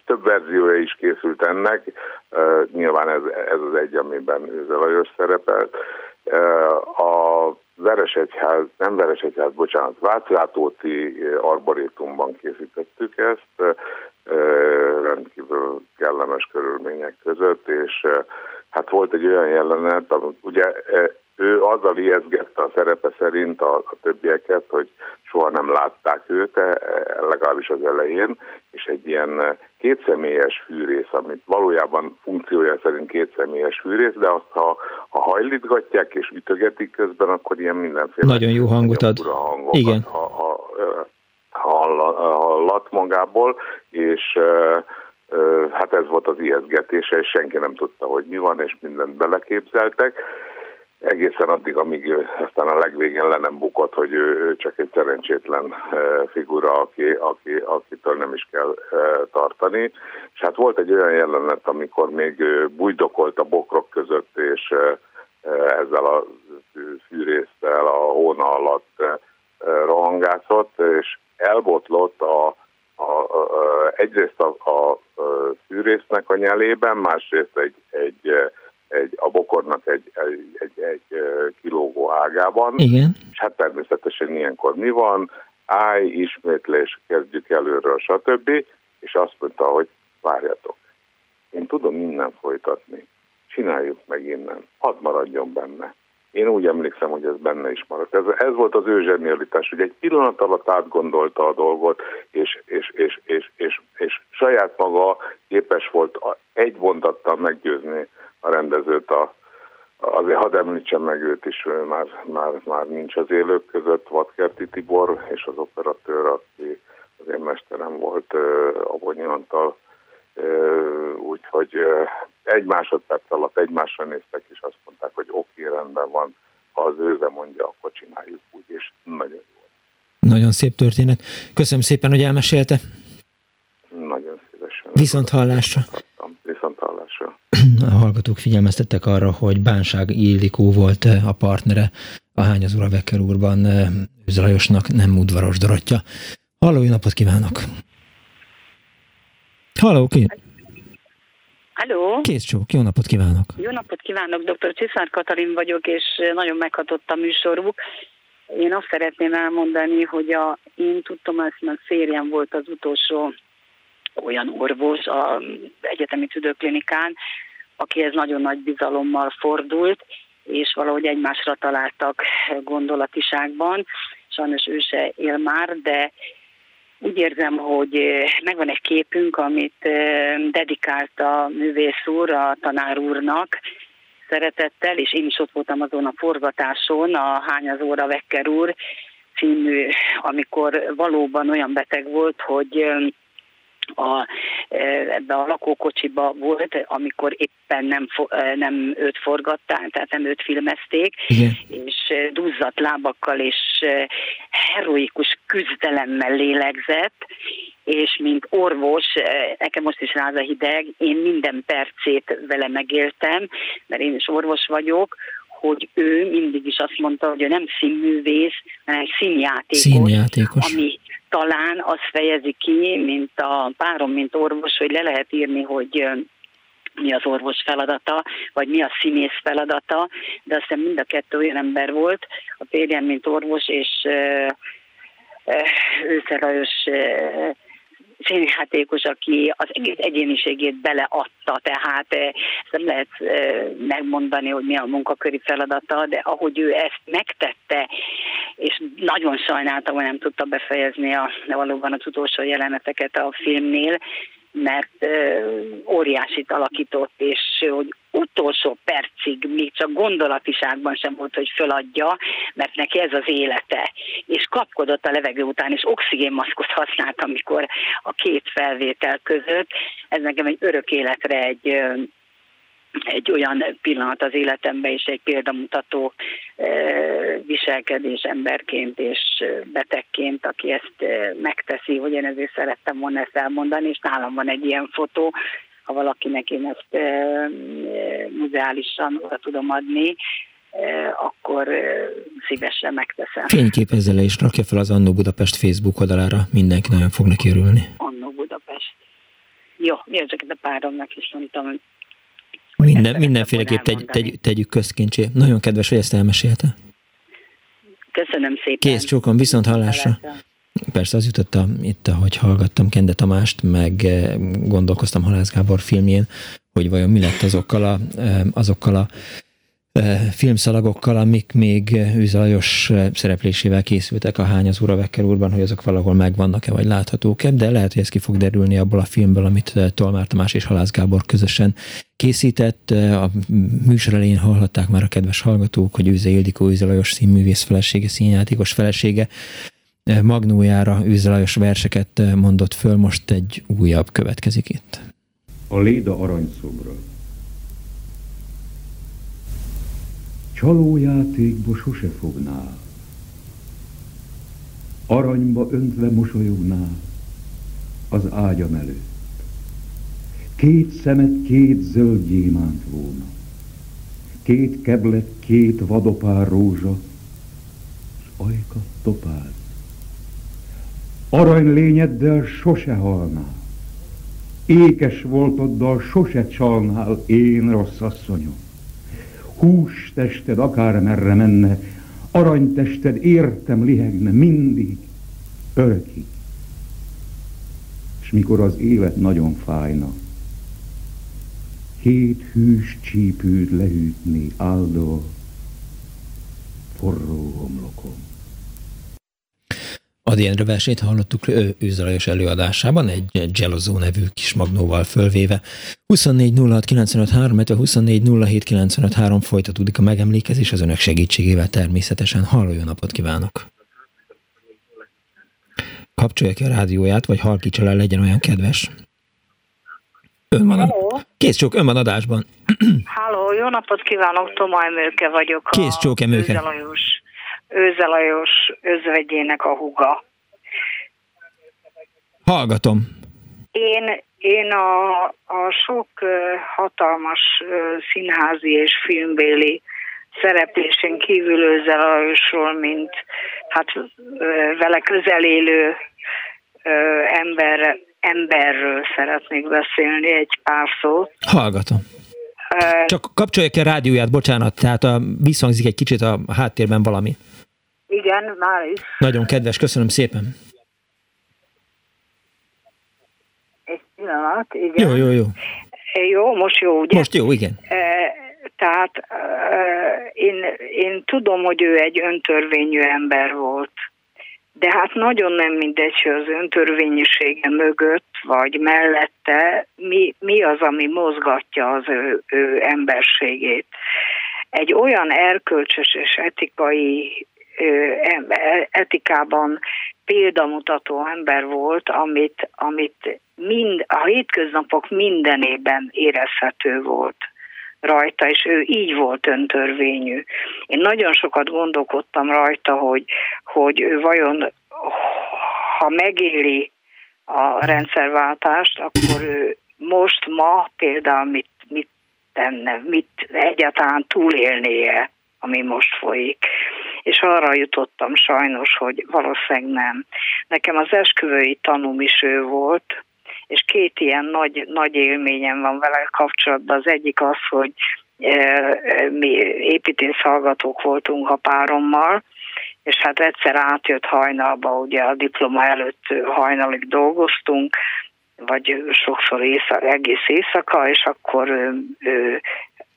Több verziója is készült ennek, nyilván ez, ez az egy, amiben Őze Lajos szerepelt. A Veresegyház, nem Veresegyház, bocsánat, Václátóci Arborétumban készítettük ezt, rendkívül kellemes körülmények között, és hát volt egy olyan jelenet, amit ugye ő azzal ijeszgette a szerepe szerint a, a többieket, hogy soha nem látták őt, e, legalábbis az elején, és egy ilyen kétszemélyes fűrész, amit valójában funkciója szerint kétszemélyes fűrész, de azt ha, ha hajlítgatják és ütögetik közben, akkor ilyen mindenféle... Nagyon jó hangot ad. Igen. Ha, ha, hallat magából, és hát ez volt az ijeszgetése, és senki nem tudta, hogy mi van, és mindent beleképzeltek egészen addig, amíg aztán a legvégén le nem bukott, hogy ő, csak egy szerencsétlen figura, aki, aki, akitől nem is kell tartani. És hát volt egy olyan jelenet, amikor még bujdokolt a bokrok között, és ezzel a fűrésztel a hóna alatt rohangászott, és elbotlott a, a, a, egyrészt a, a fűrésznek a nyelében, másrészt egy egy, a bokornak egy, egy, egy, egy kilógó ágában. Igen. És hát természetesen ilyenkor mi van? Állj, ismétlés, kezdjük előről, stb. És azt mondta, hogy várjatok, én tudom innen folytatni, csináljuk meg innen, hadd maradjon benne. Én úgy emlékszem, hogy ez benne is maradt. Ez, ez volt az ő zsenialitás, hogy egy pillanat alatt átgondolta a dolgot, és, és, és, és, és, és saját maga képes volt egy mondattal meggyőzni a rendezőt a, azért hadd említsem meg őt is, már, már, már nincs az élők között, Vatkerti Tibor és az operatőr, aki az én mesterem volt, Abonyi Antal, úgyhogy egy másodperc alatt egymásra néztek, és azt mondták, hogy oké, rendben van, ha az őze mondja, akkor csináljuk úgy, és nagyon jó. Nagyon szép történet. Köszönöm szépen, hogy elmesélte. Nagyon szívesen. Viszont hallásra. Hallgatók figyelmeztettek arra, hogy Bánság Illikó volt a partnere a Hányaz Ura Vekker úrban Lajosnak, nem udvaros Dorottya. Halló, jó napot kívánok! Halló, ki? Halló! Kész csók, jó napot kívánok! Jó napot kívánok, dr. Csiszár Katalin vagyok, és nagyon meghatott a műsoruk. Én azt szeretném elmondani, hogy a, én tudtam, hogy a férjem volt az utolsó olyan orvos a egyetemi tüdőklinikán, akihez nagyon nagy bizalommal fordult, és valahogy egymásra találtak gondolatiságban. Sajnos ő se él már, de úgy érzem, hogy megvan egy képünk, amit dedikált a művész úr, a tanár úrnak, szeretettel, és én is ott voltam azon a forgatáson, a Hányazóra Vekker úr című, amikor valóban olyan beteg volt, hogy a, ebbe a lakókocsiba volt, amikor éppen nem, nem őt forgatták, tehát nem őt filmezték, Igen. és duzzadt lábakkal és heroikus küzdelemmel lélegzett, és mint orvos, nekem most is ráz a hideg, én minden percét vele megéltem, mert én is orvos vagyok, hogy ő mindig is azt mondta, hogy ő nem színművész, hanem színjátékos, színjátékos. ami talán azt fejezi ki, mint a párom, mint orvos, hogy le lehet írni, hogy mi az orvos feladata, vagy mi a színész feladata, de aztán mind a kettő olyan ember volt, a férjem, mint orvos, és Őszer Lajos színjátékos, aki az egész egyéniségét beleadta, tehát ezt nem lehet megmondani, hogy mi a munkaköri feladata, de ahogy ő ezt megtette, és nagyon sajnáltam, hogy nem tudta befejezni a, valóban az utolsó jeleneteket a filmnél, mert óriásit alakított, és hogy utolsó percig még csak gondolatiságban sem volt, hogy föladja, mert neki ez az élete. És kapkodott a levegő után, és oxigénmaszkot használt, amikor a két felvétel között. Ez nekem egy örök életre egy egy olyan pillanat az életemben és egy példamutató viselkedés emberként és betegként, aki ezt megteszi, hogy én ezért szerettem volna ezt elmondani, és nálam van egy ilyen fotó, ha valakinek én ezt muzeálisan oda tudom adni, akkor szívesen megteszem. Fényképezze le és rakja fel az Annó Budapest Facebook oldalára, mindenki nagyon fog neki örülni. Annó Budapest. Jó, mi ezeket a páromnak is mondtam, minden, mindenféleképp tegy, tegy, tegyük közkincsé. Nagyon kedves, hogy ezt elmesélte. Köszönöm szépen. Kész csókom, viszont hallásra. Persze az jutott a, itt, ahogy hallgattam Kende Tamást, meg eh, gondolkoztam Halász Gábor filmjén, hogy vajon mi lett azokkal a, eh, azokkal a filmszalagokkal, amik még Üzalajos szereplésével készültek a Hány az Uravekker úrban, hogy azok valahol megvannak-e, vagy láthatók-e, de lehet, hogy ez ki fog derülni abból a filmből, amit Tolmár Tamás és Halász Gábor közösen készített. A műsor elején hallhatták már a kedves hallgatók, hogy Őze Ildikó Üzalajos színművész felesége, színjátékos felesége Magnójára Üzalajos verseket mondott föl, most egy újabb következik itt. A Léda aranyszobra Csalójátékba sose fognál, aranyba öntve mosolyognál az ágyam előtt. Két szemet két zöld gyémánt volna, két keblet, két vadopár rózsa, s ajka topáz. Arany lényeddel sose halnál, ékes voltoddal sose csalnál én rossz asszonyom hús tested akármerre menne, aranytested értem lihegne mindig, örökig. És mikor az élet nagyon fájna, két hűs csípőd lehűtni áldó forró homlokom. Adi Endre versét hallottuk Őzalajos előadásában, egy Gelozó nevű kis magnóval fölvéve. 24 06 24 folytatódik a megemlékezés az önök segítségével természetesen. Halló, jó napot kívánok! Kapcsolja ki a rádióját, vagy halkítsa le, legyen olyan kedves. Ön van a... Kész csók, ön van adásban. Halló, jó napot kívánok, Tomaj Mőke vagyok. Kész csók, Mőke. Őzelajos Őze Lajos özvegyének a huga. Hallgatom. Én, én a, a sok hatalmas színházi és filmbéli szereplésén kívül Őze Lajosról, mint hát vele közel élő ember, emberről szeretnék beszélni egy pár szót. Hallgatom. Csak kapcsolja ki a rádióját, bocsánat, tehát a, visszhangzik egy kicsit a háttérben valami. Igen, már is. Nagyon kedves, köszönöm szépen. Egy pillanat, igen. Jó, jó, jó. Jó, most jó, ugye? Most jó, igen. Tehát én, én tudom, hogy ő egy öntörvényű ember volt, de hát nagyon nem mindegy, hogy az öntörvényisége mögött vagy mellette mi, mi az, ami mozgatja az ő, ő emberségét. Egy olyan erkölcsös és etikai etikában példamutató ember volt, amit, amit mind, a hétköznapok mindenében érezhető volt rajta, és ő így volt öntörvényű. Én nagyon sokat gondolkodtam rajta, hogy, hogy ő vajon, ha megéli a rendszerváltást, akkor ő most, ma például mit, mit tenne, mit egyáltalán túlélnie, ami most folyik és arra jutottam sajnos, hogy valószínűleg nem. Nekem az esküvői tanúm is ő volt, és két ilyen nagy, nagy élményem van vele kapcsolatban. Az egyik az, hogy e, mi építész hallgatók voltunk a párommal, és hát egyszer átjött hajnalba, ugye a diploma előtt hajnalig dolgoztunk, vagy sokszor éjszaka, egész éjszaka, és akkor ő, ő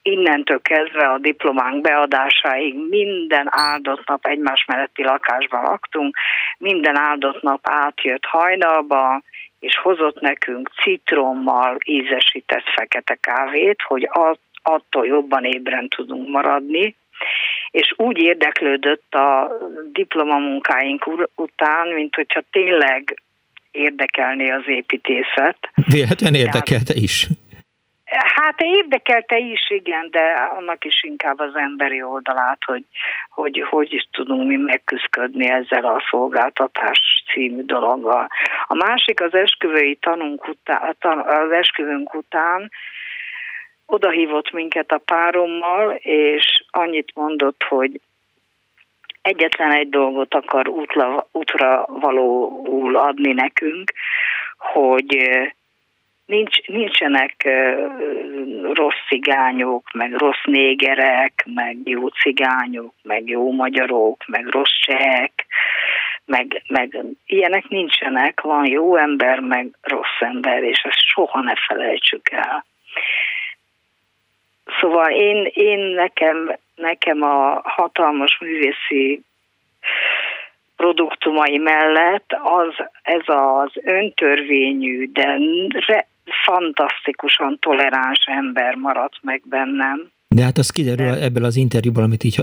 innentől kezdve a diplománk beadásáig minden áldott nap egymás melletti lakásban laktunk, minden áldott nap átjött hajnalba, és hozott nekünk citrommal ízesített fekete kávét, hogy attól jobban ébren tudunk maradni, és úgy érdeklődött a diplomamunkáink után, mint hogyha tényleg érdekelné az építészet. Véletlenül érdekelte is. Hát érdekelte is, igen, de annak is inkább az emberi oldalát, hogy hogy, hogy is tudunk mi megküzdködni ezzel a szolgáltatás című dologgal. A másik az esküvői tanunk után, az esküvőnk után odahívott minket a párommal, és annyit mondott, hogy egyetlen egy dolgot akar útla, útra valóul adni nekünk, hogy nincs, nincsenek rossz cigányok, meg rossz négerek, meg jó cigányok, meg jó magyarok, meg rossz csehek, meg, meg ilyenek nincsenek, van jó ember, meg rossz ember, és ezt soha ne felejtsük el. Szóval én, én nekem, nekem a hatalmas művészi produktumai mellett az, ez az öntörvényű, de fantasztikusan toleráns ember maradt meg bennem. De hát az kiderül de... ebből az interjúból, amit így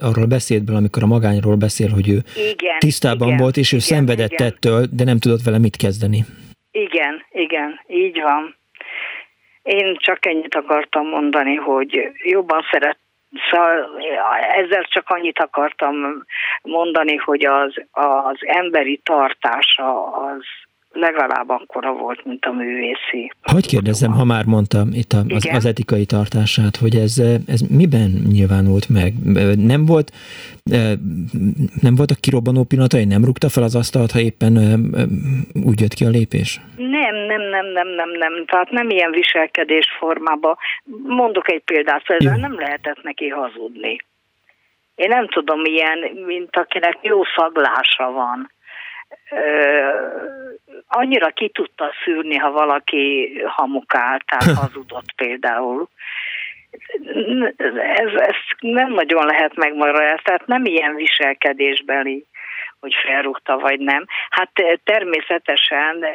arról beszédből, amikor a magányról beszél, hogy ő igen, tisztában igen, volt, és ő igen, szenvedett igen. ettől, de nem tudott vele mit kezdeni. Igen, igen, így van. Én csak ennyit akartam mondani, hogy jobban szeret, Szóval ezzel csak annyit akartam mondani, hogy az, az emberi tartása az legalább akkora volt, mint a művészi. Hogy kérdezem, ha már mondtam itt a, az, az etikai tartását, hogy ez, ez miben nyilvánult meg? Nem volt nem voltak kirobbanó pillanatai? Nem rúgta fel az asztalt, ha éppen úgy jött ki a lépés? Nem, nem, nem, nem, nem, nem. Tehát nem ilyen viselkedés formában. Mondok egy példát, ezzel nem lehetett neki hazudni. Én nem tudom, ilyen, mint akinek jó szaglása van annyira ki tudta szűrni, ha valaki hamukált, tehát hazudott például. Ez, ez nem nagyon lehet megmagyarázni, tehát nem ilyen viselkedésbeli hogy felrúgta vagy nem. Hát természetesen,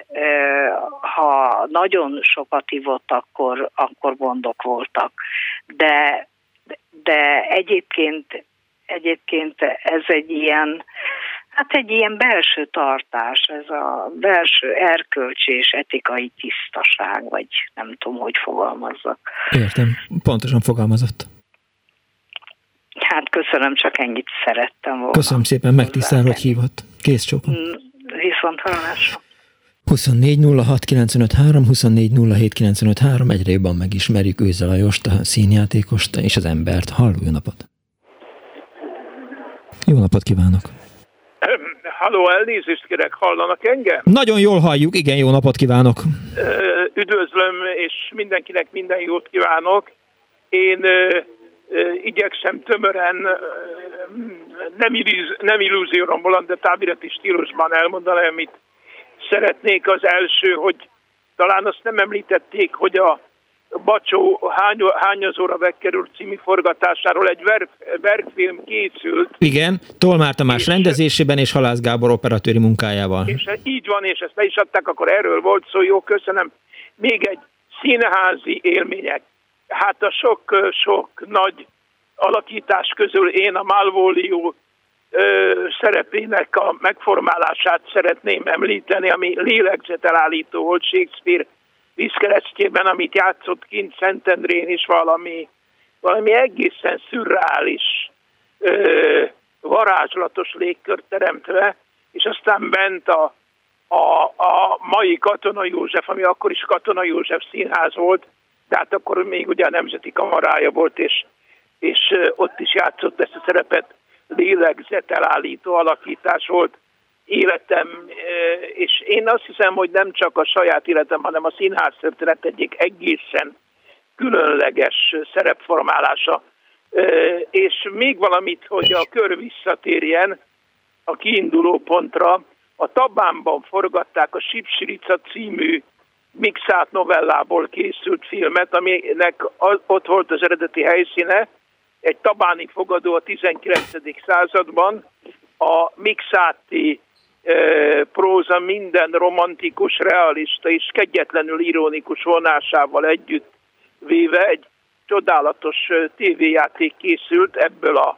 ha nagyon sokat ivott, akkor, akkor gondok voltak. De, de egyébként, egyébként ez egy ilyen, Hát egy ilyen belső tartás, ez a belső erkölcsi és etikai tisztaság, vagy nem tudom, hogy fogalmazzak. Értem, pontosan fogalmazott. Hát köszönöm, csak ennyit szerettem volna. Köszönöm szépen, megtisztel, hogy hívott. Kész csókom. Mm, viszont hallásra. 24 06 egyre jobban megismerjük Őze Lajost, a színjátékost és az embert. Halló, jó napot! Jó napot kívánok! Halló, elnézést kérek, hallanak engem? Nagyon jól halljuk, igen, jó napot kívánok. Üdvözlöm, és mindenkinek minden jót kívánok. Én igyekszem tömören, nem, illúz, nem illúzióromból, de távirati stílusban elmondani, amit szeretnék. Az első, hogy talán azt nem említették, hogy a Bacsó hány, hányazóra megkerült című forgatásáról egy ver, verkfilm készült. Igen, Tolmár Tamás és, rendezésében és Halász Gábor operatőri munkájával. És így van, és ezt le is adták, akkor erről volt szó, jó, köszönöm. Még egy színházi élmények. Hát a sok-sok nagy alakítás közül én a Malvolio szerepének a megformálását szeretném említeni, ami lélegzetelállító volt Shakespeare vízkeresztjében, amit játszott kint Szentendrén is valami, valami egészen szürreális, ö, varázslatos légkört teremtve, és aztán bent a, a, a mai Katona József, ami akkor is Katona József színház volt, de hát akkor még ugye a Nemzeti Kamarája volt, és, és ott is játszott ezt a szerepet, lélegzetelállító alakítás volt, életem, és én azt hiszem, hogy nem csak a saját életem, hanem a színház történet egyik egészen különleges szerepformálása. És még valamit, hogy a kör visszatérjen a kiinduló pontra, a Tabánban forgatták a Sipsirica című mixát novellából készült filmet, aminek ott volt az eredeti helyszíne, egy tabáni fogadó a 19. században, a Mixáti próza minden romantikus, realista és kegyetlenül ironikus vonásával együtt véve egy csodálatos tévéjáték készült ebből a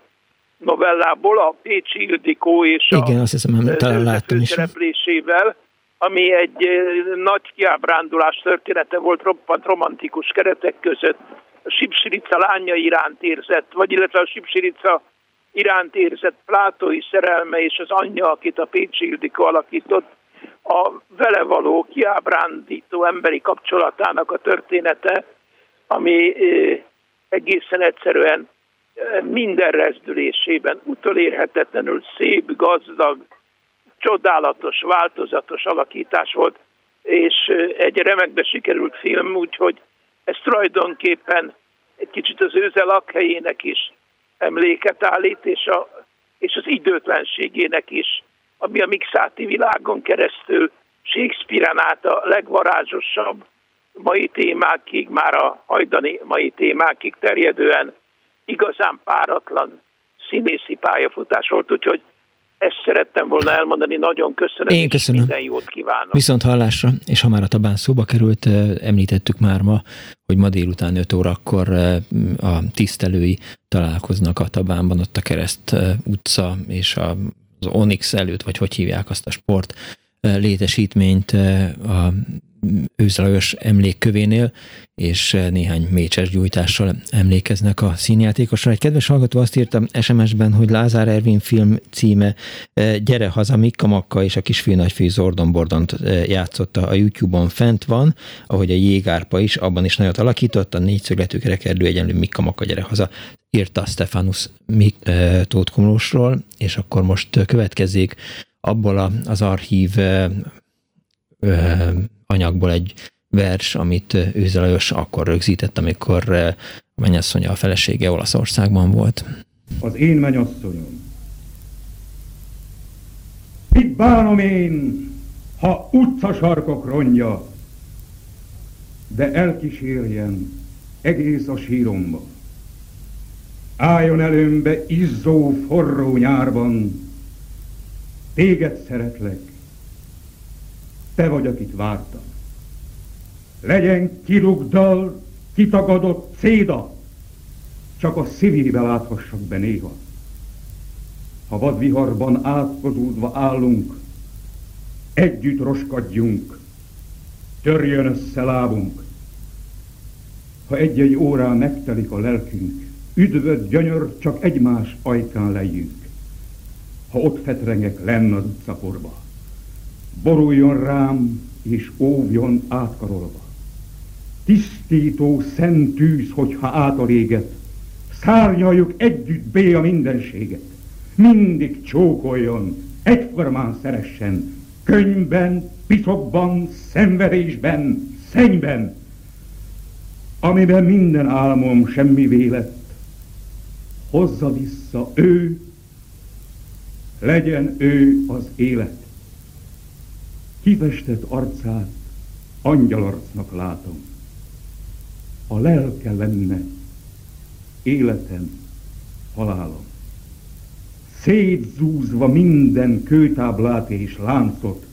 novellából, a Pécsi Ildikó és Igen, a azt hiszem, talán láttam is. szereplésével, ami egy nagy kiábrándulás története volt roppant romantikus keretek között. A Sipsirica lánya iránt érzett, vagy illetve a Sipsirica iránt érzett plátói szerelme és az anyja, akit a Pécsi Ildikó alakított, a vele való kiábrándító emberi kapcsolatának a története, ami egészen egyszerűen minden rezdülésében utolérhetetlenül szép, gazdag, csodálatos, változatos alakítás volt, és egy remekbe sikerült film, úgyhogy ez tulajdonképpen egy kicsit az őze lakhelyének is emléket állít, és, a, és az időtlenségének is, ami a mixáti világon keresztül Shakespeare-en át a legvarázsosabb mai témákig, már a hajdani mai témákig terjedően igazán páratlan színészi pályafutás volt, úgyhogy ezt szerettem volna elmondani, nagyon köszönöm, Én köszönöm. minden jót kívánok. Viszont hallásra, és ha már a tabán szóba került, említettük már ma, hogy ma délután 5 órakor a tisztelői találkoznak a tabánban, ott a Kereszt utca és az Onyx előtt, vagy hogy hívják azt a sport létesítményt a Őzlajos emlékkövénél, és néhány mécses gyújtással emlékeznek a színjátékosra. Egy kedves hallgató azt írta SMS-ben, hogy Lázár Ervin film címe Gyere haza, Mikka Makka és a kisfiú nagyfiú Zordon Bordont játszotta a YouTube-on fent van, ahogy a Jégárpa is, abban is nagyot alakított, a négyszögletű kerekerdő egyenlő Mikka Makka Gyere haza, írta Stefanus Tóth Komlósról, és akkor most következik abból az archív anyagból egy vers, amit Őze Lajos akkor rögzített, amikor a mennyasszonya a felesége Olaszországban volt. Az én mennyasszonyom. Mit bánom én, ha utcasarkok ronja, de elkísérjen egész a síromba. Álljon előmbe izzó, forró nyárban, téged szeretlek, te vagy, akit vártam. Legyen kirugdal, kitagadott céda, csak a szívébe láthassak be néha. Ha vadviharban átkozódva állunk, együtt roskadjunk, törjön össze lábunk. Ha egy-egy órán megtelik a lelkünk, üdvöt gyönyör, csak egymás ajkán lejjünk. Ha ott fetrengek lenn az utcakorba, boruljon rám, és óvjon átkarolva. Tisztító szent tűz, hogyha átaléget, szárnyaljuk együtt bé a mindenséget. Mindig csókoljon, egyformán szeressen, könyvben, piszokban, szenvedésben, szennyben, amiben minden álmom semmi vélet, hozza vissza ő, legyen ő az élet. Kifestett arcát angyalarcnak látom. A lelke lenne életem, halálom. Szétzúzva minden kőtáblát és láncot,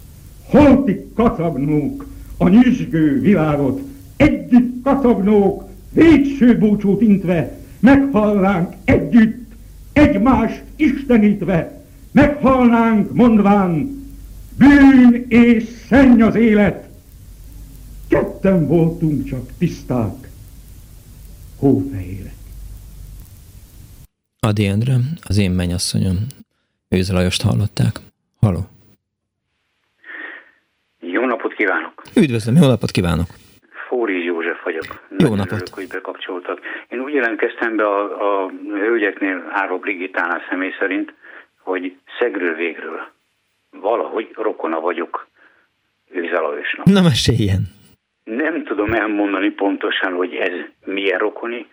holtig kacagnók a nyüzsgő világot, együtt kacagnók, végső búcsút intve, meghalnánk együtt, egymást istenítve, meghalnánk mondván, Bűn és szenny az élet. Ketten voltunk csak tiszták, hófehérek. Adi Endre, az én mennyasszonyom, Őze Lajost hallották. Haló. Jó napot kívánok! Üdvözlöm, jó napot kívánok! Fóri József vagyok. Jó Nagyon napot! Örülök, hogy bekapcsoltak. Én úgy jelentkeztem be a, a hölgyeknél, Árva Brigitánál személy szerint, hogy szegről végről valahogy rokona vagyok Őzalajosnak. Na meséljen! Nem tudom elmondani pontosan, hogy ez milyen rokoni.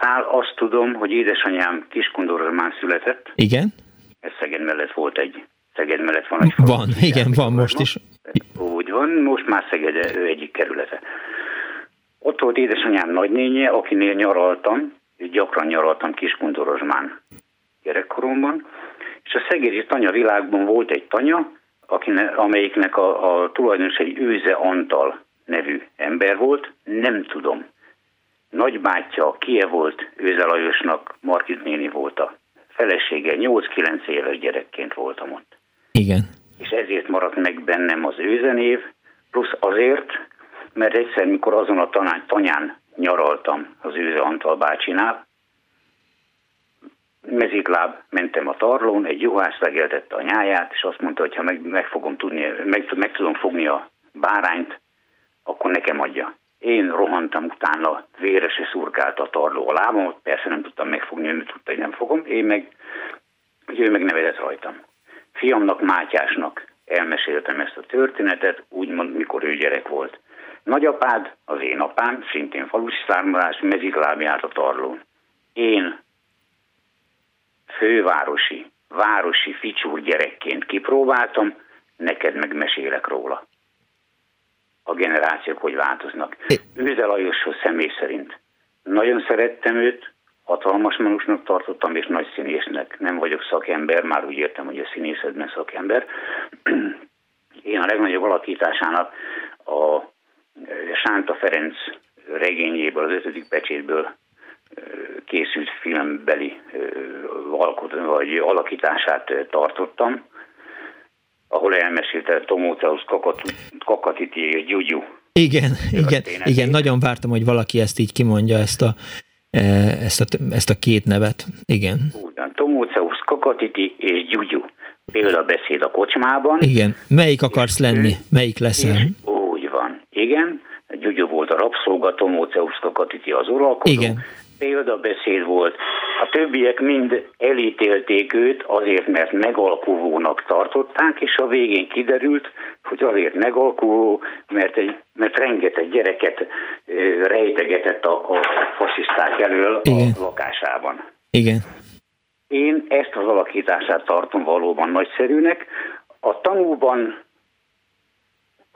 Szál azt tudom, hogy édesanyám Kiskondoromán született. Igen? Ez Szeged mellett volt egy, Szeged mellett van egy Van, igen, van most is. Úgy van, most már Szeged ő egyik kerülete. Ott volt édesanyám nagynénye, akinél nyaraltam, gyakran nyaraltam Kiskondorozsmán gyerekkoromban, és a szegedi tanya világban volt egy tanya, akinek, amelyiknek a, a tulajdonos egy Őze Antal nevű ember volt, nem tudom. Nagybátyja Kie volt, Őze Lajosnak Markit néni volt a felesége, 8-9 éves gyerekként voltam ott. Igen. És ezért maradt meg bennem az őzenév, plusz azért, mert egyszer, mikor azon a tanán, tanyán nyaraltam az Őze Antal bácsinál, mezitláb mentem a tarlón, egy juhász legeltette a nyáját, és azt mondta, hogy ha meg, meg, fogom tudni, meg, meg tudom fogni a bárányt, akkor nekem adja. Én rohantam utána, vérese szurkált a tarló a lábamot, persze nem tudtam megfogni, ő tudta, hogy nem fogom, én meg, ő meg nevezett rajtam. Fiamnak, Mátyásnak elmeséltem ezt a történetet, úgymond, mikor ő gyerek volt. Nagyapád, az én apám, szintén falusi származás, mezitláb járt a tarlón. Én fővárosi, városi ficsúr gyerekként kipróbáltam, neked meg mesélek róla. A generációk hogy változnak. Őze Lajoshoz személy szerint. Nagyon szerettem őt, hatalmas manusnak tartottam, és nagy színésznek. Nem vagyok szakember, már úgy értem, hogy a színészetben szakember. Én a legnagyobb alakításának a Sánta Ferenc regényéből, az ötödik pecsétből készült filmbeli alkot, vagy alakítását tartottam, ahol elmesélte Tomóceusz Kakatiti és Gyugyu. Igen, igen, igen, nagyon vártam, hogy valaki ezt így kimondja, ezt a, ezt a, ezt a két nevet. Igen. Ugyan, Tomóceusz Kakatiti és Gyugyu. Példabeszéd a kocsmában. Igen, melyik akarsz lenni, melyik leszel? Úgy van, igen. Gyugyu volt a rabszolga, Tomóceusz Kakatiti az uralkodó. Igen példabeszéd volt. A többiek mind elítélték őt azért, mert megalkuvónak tartották, és a végén kiderült, hogy azért megalkuvó, mert, egy, mert rengeteg gyereket rejtegetett a, a fasiszták elől Igen. a lakásában. Igen. Én ezt az alakítását tartom valóban nagyszerűnek. A tanúban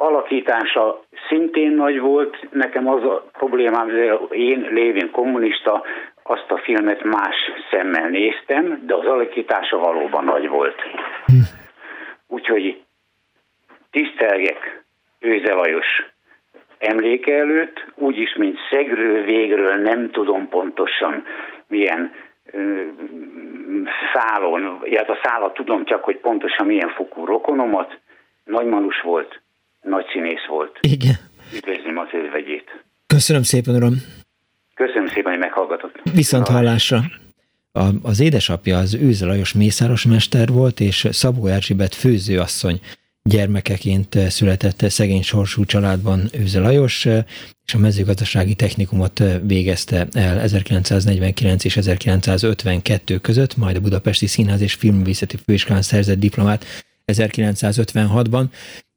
alakítása szintén nagy volt. Nekem az a problémám, hogy én lévén kommunista azt a filmet más szemmel néztem, de az alakítása valóban nagy volt. Úgyhogy tisztelgek Őze Lajos emléke előtt, úgyis, mint szegről végről nem tudom pontosan milyen szálon, illetve a szállat tudom csak, hogy pontosan milyen fokú rokonomat, nagymanus volt, nagy színész volt. Igen. Üdvözlöm az özvegyét. Köszönöm szépen, uram. Köszönöm szépen, hogy meghallgatott. Viszont hallásra. A, az édesapja az Őze Lajos mészáros mester volt, és Szabó Erzsébet főzőasszony gyermekeként született szegény sorsú családban Őze Lajos, és a mezőgazdasági technikumot végezte el 1949 és 1952 között, majd a Budapesti Színház és Filmvészeti Főiskolán szerzett diplomát 1956-ban,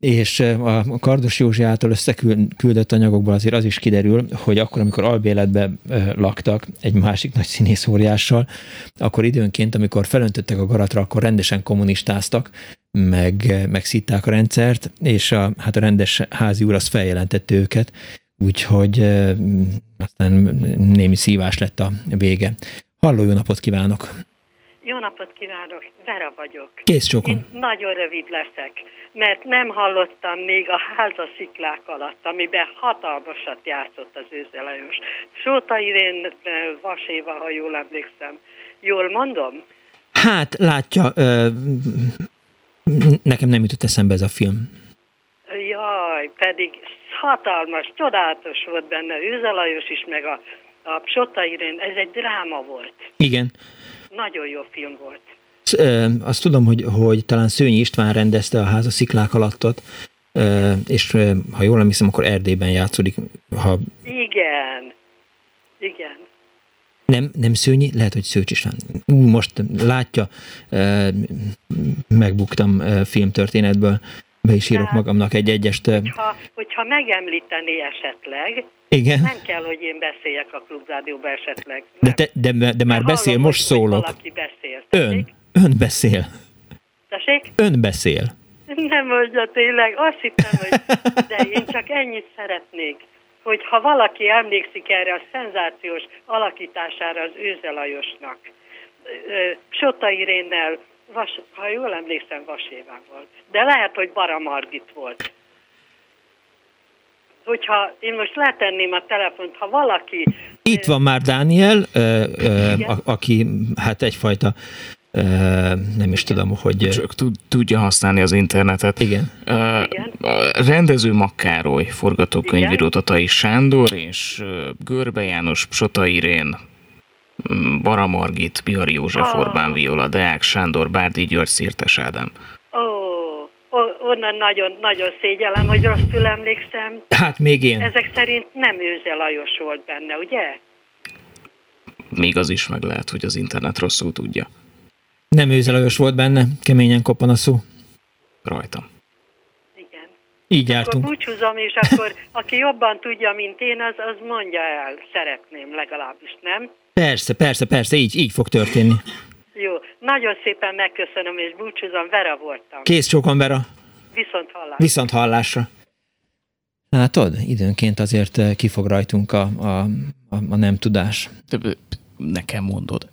és a Kardos Józsi által összeküldött anyagokból azért az is kiderül, hogy akkor, amikor albéletbe laktak egy másik nagy színészóriással, akkor időnként, amikor felöntöttek a garatra, akkor rendesen kommunistáztak, meg, meg szitták a rendszert, és a, hát a rendes házi úr az feljelentette őket, úgyhogy aztán némi szívás lett a vége. Halló, jó napot kívánok! Jó napot kívánok, Vera vagyok. Kész csókom. Én nagyon rövid leszek, mert nem hallottam még a házasziklák alatt, amiben hatalmasat játszott az őzelejós. Sóta Irén Vaséva, ha jól emlékszem. Jól mondom? Hát, látja, ö, nekem nem jutott eszembe ez a film. Jaj, pedig hatalmas, csodálatos volt benne Őzelajos is, meg a, a Sota Irén, ez egy dráma volt. Igen. Nagyon jó film volt. Azt tudom, hogy, hogy talán Szőnyi István rendezte a háza sziklák alattot, és ha jól emlékszem, akkor Erdélyben játszódik. Ha... Igen, igen. Nem, nem Szőnyi, lehet, hogy Szőcs István. Ú, most látja, megbuktam filmtörténetből, be is írok magamnak egy egyest. Hogyha, hogyha megemlíteni esetleg, igen. Nem kell, hogy én beszéljek a klubrádióba esetleg. De, te, de, de, de már beszél, hallom, most szólok. Valaki beszél. Ön, ön beszél. Tessék? Ön beszél. Nem mondja tényleg, azt hittem, hogy de én csak ennyit szeretnék, hogy ha valaki emlékszik erre a szenzációs alakítására az Őzelajosnak, Sota Irénnel Vas, ha jól emlékszem, Vaséván volt. De lehet, hogy Bara Margit volt. Hogyha én most letenném a telefont, ha valaki... Itt van már Dániel, ö, ö, a, aki hát egyfajta nem is tudom, hogy... Csak tudja használni az internetet. Igen. Uh, rendező Makkároly, forgatókönyvíró Tatai Sándor és Görbe János, Psota Irén, Bara Margit, Bihari József, oh. Orbán Viola, Deák Sándor, Bárdi György, Szirtes Ádám. Ó, oh, onnan nagyon, nagyon szégyellem, hogy rosszul emlékszem. Hát még én. Ezek szerint nem Őze Lajos volt benne, ugye? Még az is meg lehet, hogy az internet rosszul tudja. Nem Őze Lajos volt benne, keményen koppan a szó. Rajtam. Igen. Így jártunk. Akkor búcsúzom, és akkor aki jobban tudja, mint én, az, az mondja el. Szeretném legalábbis, nem? Persze, persze, persze, így, így fog történni. Jó, nagyon szépen megköszönöm, és búcsúzom, Vera voltam. Kész csókon, Vera. Viszont hallásra. Viszont hallásra. Látod, időnként azért eh, kifog rajtunk a, a, a, a nem tudás. Nekem mondod.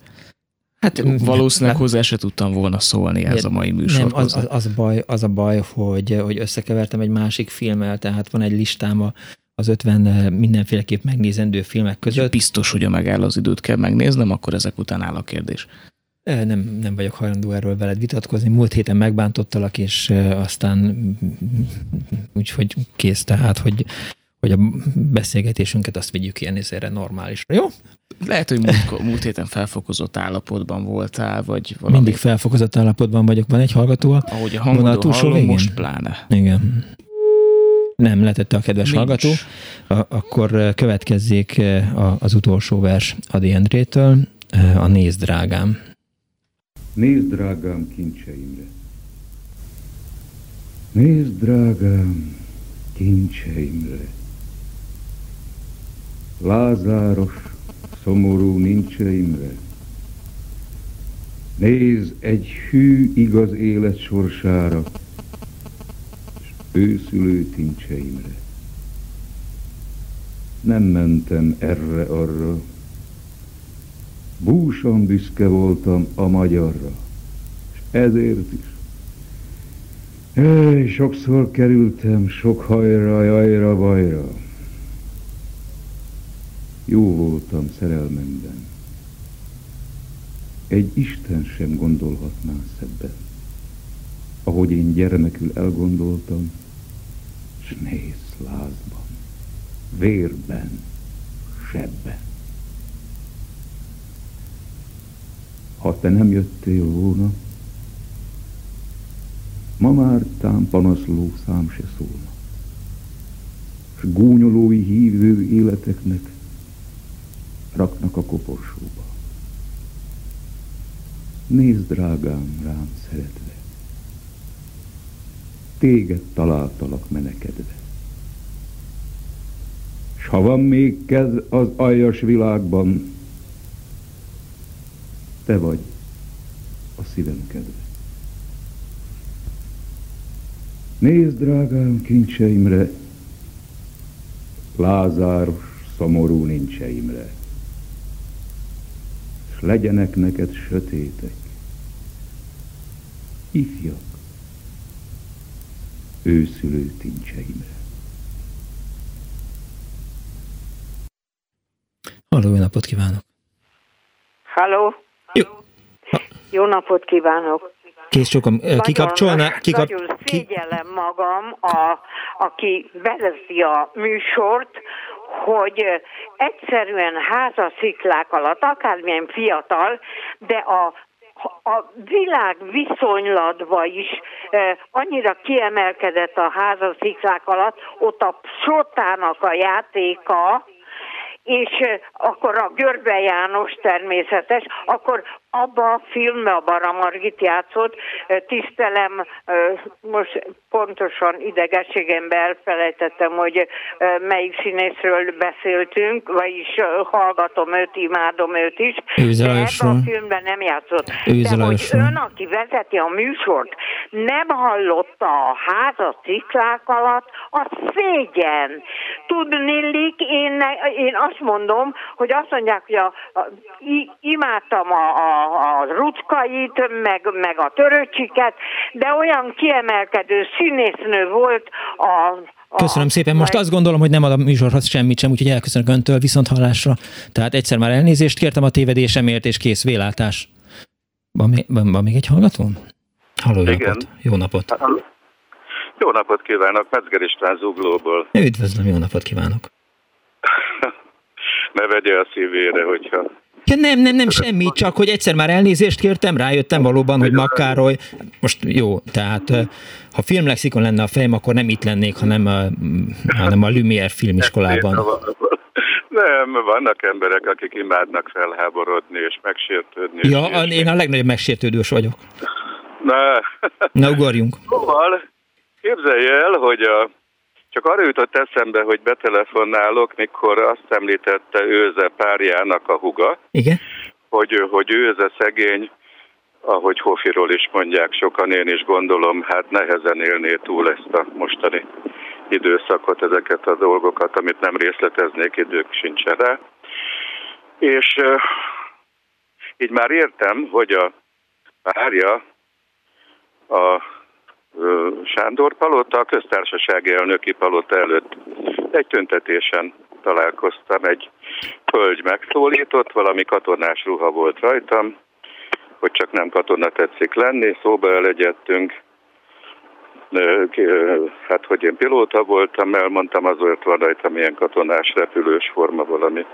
Hát valószínűleg hát, hozzá se tudtam volna szólni ez a mai műsor. Nem, az, az, az, a baj, az a baj, hogy, hogy összekevertem egy másik filmmel, tehát van egy listám az 50 mindenféleképp megnézendő filmek között. Biztos, hogy a megáll az időt kell megnéznem, akkor ezek után áll a kérdés. Nem, nem vagyok hajlandó erről veled vitatkozni. Múlt héten megbántottalak, és aztán úgyhogy kész, tehát, hogy hogy a beszélgetésünket azt vigyük ilyen ezére normálisra, jó? Lehet, hogy múlt, múlt héten felfokozott állapotban voltál, vagy valami. Mindig felfokozott állapotban vagyok. Van egy hallgató a Ahogy a hangodó hallom, most pláne. Igen. Nem, letette a kedves Nincs. hallgató. A, akkor következzék az utolsó vers Adi Endrétől, a Nézd drágám. Nézd drágám kincseimre. Nézd drágám kincseimre. Lázáros, szomorú nincseimre. Néz egy hű, igaz élet sorsára, és őszülő tincseimre. Nem mentem erre-arra, búsan büszke voltam a magyarra, és ezért is. Ej, sokszor kerültem sok hajra, jajra, bajra. Jó voltam szerelmemben. Egy Isten sem gondolhatná szebben. Ahogy én gyermekül elgondoltam, s néz lázban, vérben, sebben. Ha te nem jöttél volna, ma már tám panaszló szám se szólna. S gúnyolói hívő életeknek raknak a koporsóba. Nézd, drágám, rám szeretve, téged találtalak menekedve. S ha van még kez az aljas világban, te vagy a szívem kedve. Nézd, drágám, kincseimre, lázáros, szomorú nincseimre s legyenek neked sötétek, ifjak, őszülő tincseimre. Halló, jó napot kívánok! Halló! Jó, jó napot kívánok! Kész sokan, kikapcsolná? Kikap... Nagyon szégyellem magam, a, aki vezeti a műsort, hogy egyszerűen házasziklák alatt, akármilyen fiatal, de a a világ viszonylatban is eh, annyira kiemelkedett a házasziklák alatt, ott a sotának a játéka, és akkor a Görbe János természetes, akkor abba a filmbe a Bara Margit játszott, tisztelem, most pontosan idegességembe elfelejtettem, hogy melyik színészről beszéltünk, vagyis hallgatom őt, imádom őt is, de ebben a filmben nem játszott. De hogy ön, aki vezeti a műsort, nem hallotta a házat ciklák alatt, az szégyen. Tudnélik, én, én azt mondom, hogy azt mondják, hogy a, a, imádtam a, a a rutkait, meg, meg a töröcsiket, de olyan kiemelkedő színésznő volt a Köszönöm szépen. Most azt gondolom, hogy nem ad a műsorhoz semmit sem, úgyhogy elköszönök öntől viszont hallásra. Tehát egyszer már elnézést kértem a tévedésemért, és kész vélátás. Van még, van, van még egy hallgató? Halló, jó napot. Jó napot. Jó napot kívánok, Metzger István Zuglóból. Üdvözlöm, jó napot kívánok. ne vegye a szívére, hogyha Ja, nem, nem, nem, semmi, csak hogy egyszer már elnézést kértem, rájöttem valóban, hogy Makkároly, most jó, tehát ha filmlexikon lenne a fejem, akkor nem itt lennék, hanem a, hanem a Lumière filmiskolában. Nem, vannak emberek, akik imádnak felháborodni és megsértődni. Ja, és én a legnagyobb megsértődős vagyok. Na, Na ugorjunk. Szóval, képzelj el, hogy a csak arra jutott eszembe, hogy betelefonálok, mikor azt említette Őze párjának a huga, Igen? Hogy, hogy Őze szegény, ahogy Hofiról is mondják sokan, én is gondolom, hát nehezen élné túl ezt a mostani időszakot, ezeket a dolgokat, amit nem részleteznék, idők sincsen rá. És uh, így már értem, hogy a párja a Sándor palota, a köztársasági elnöki palota előtt egy tüntetésen találkoztam, egy hölgy megszólított, valami katonás ruha volt rajtam, hogy csak nem katona tetszik lenni, szóba elegyettünk, hát hogy én pilóta voltam, elmondtam, azért van rajtam ilyen katonás repülős forma valami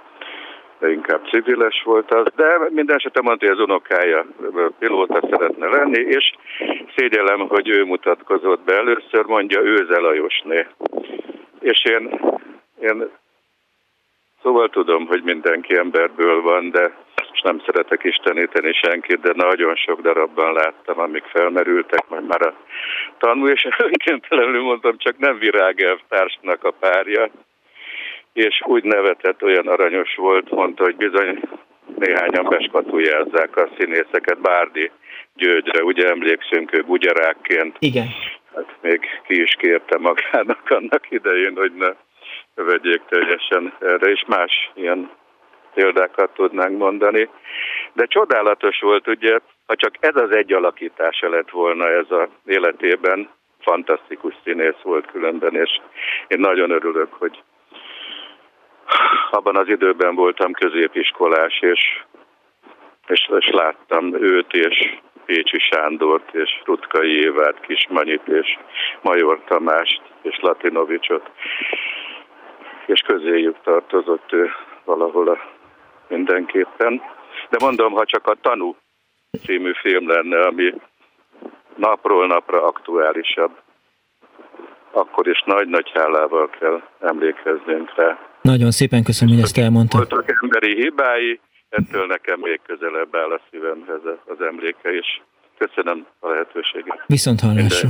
inkább civiles volt az, de minden esetre mondta, hogy az unokája pilóta szeretne lenni, és szégyellem, hogy ő mutatkozott be. Először, mondja Őze Lajosné. És én, én szóval tudom, hogy mindenki emberből van, de és nem szeretek isteníteni senkit, de nagyon sok darabban láttam, amik felmerültek, majd már a tanul, és önkéntelenül mondtam, csak nem virágelvtársnak a párja, és úgy nevetett, olyan aranyos volt, mondta, hogy bizony néhányan beskatujázzák a színészeket Bárdi Györgyre, ugye emlékszünk, ő bugyarákként. Igen. Hát még ki is kérte magának annak idején, hogy ne vegyék teljesen erre, és más ilyen példákat tudnánk mondani. De csodálatos volt, ugye, ha csak ez az egy alakítása lett volna ez a életében, fantasztikus színész volt különben, és én nagyon örülök, hogy abban az időben voltam középiskolás, és, és, és láttam őt, és Pécsi Sándort, és Rutkai Évát, Kismanyit, és Major Tamást, és Latinovicsot, és közéjük tartozott ő valahol a mindenképpen. De mondom, ha csak a Tanú című film lenne, ami napról napra aktuálisabb, akkor is nagy-nagy hálával kell emlékeznünk rá. Nagyon szépen köszönöm, hogy ezt elmondta. Voltak emberi hibái, ettől nekem még közelebb áll a szívemhez az emléke, és köszönöm a lehetőséget. Viszont hallásra.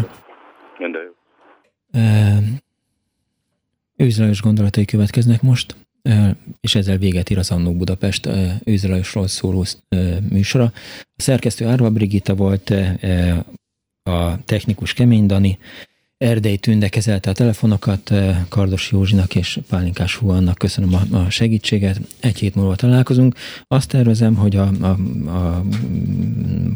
Minden jó. Őzlajos gondolatai következnek most, és ezzel véget ír az Annó Budapest őzlajosról szóló műsora. A szerkesztő Árva Brigitta volt, a technikus Kemény Dani, Erdei Tünde kezelte a telefonokat, eh, Kardos Józsinak és Pálinkás Huannak köszönöm a, a segítséget. Egy hét múlva találkozunk. Azt tervezem, hogy a, a, a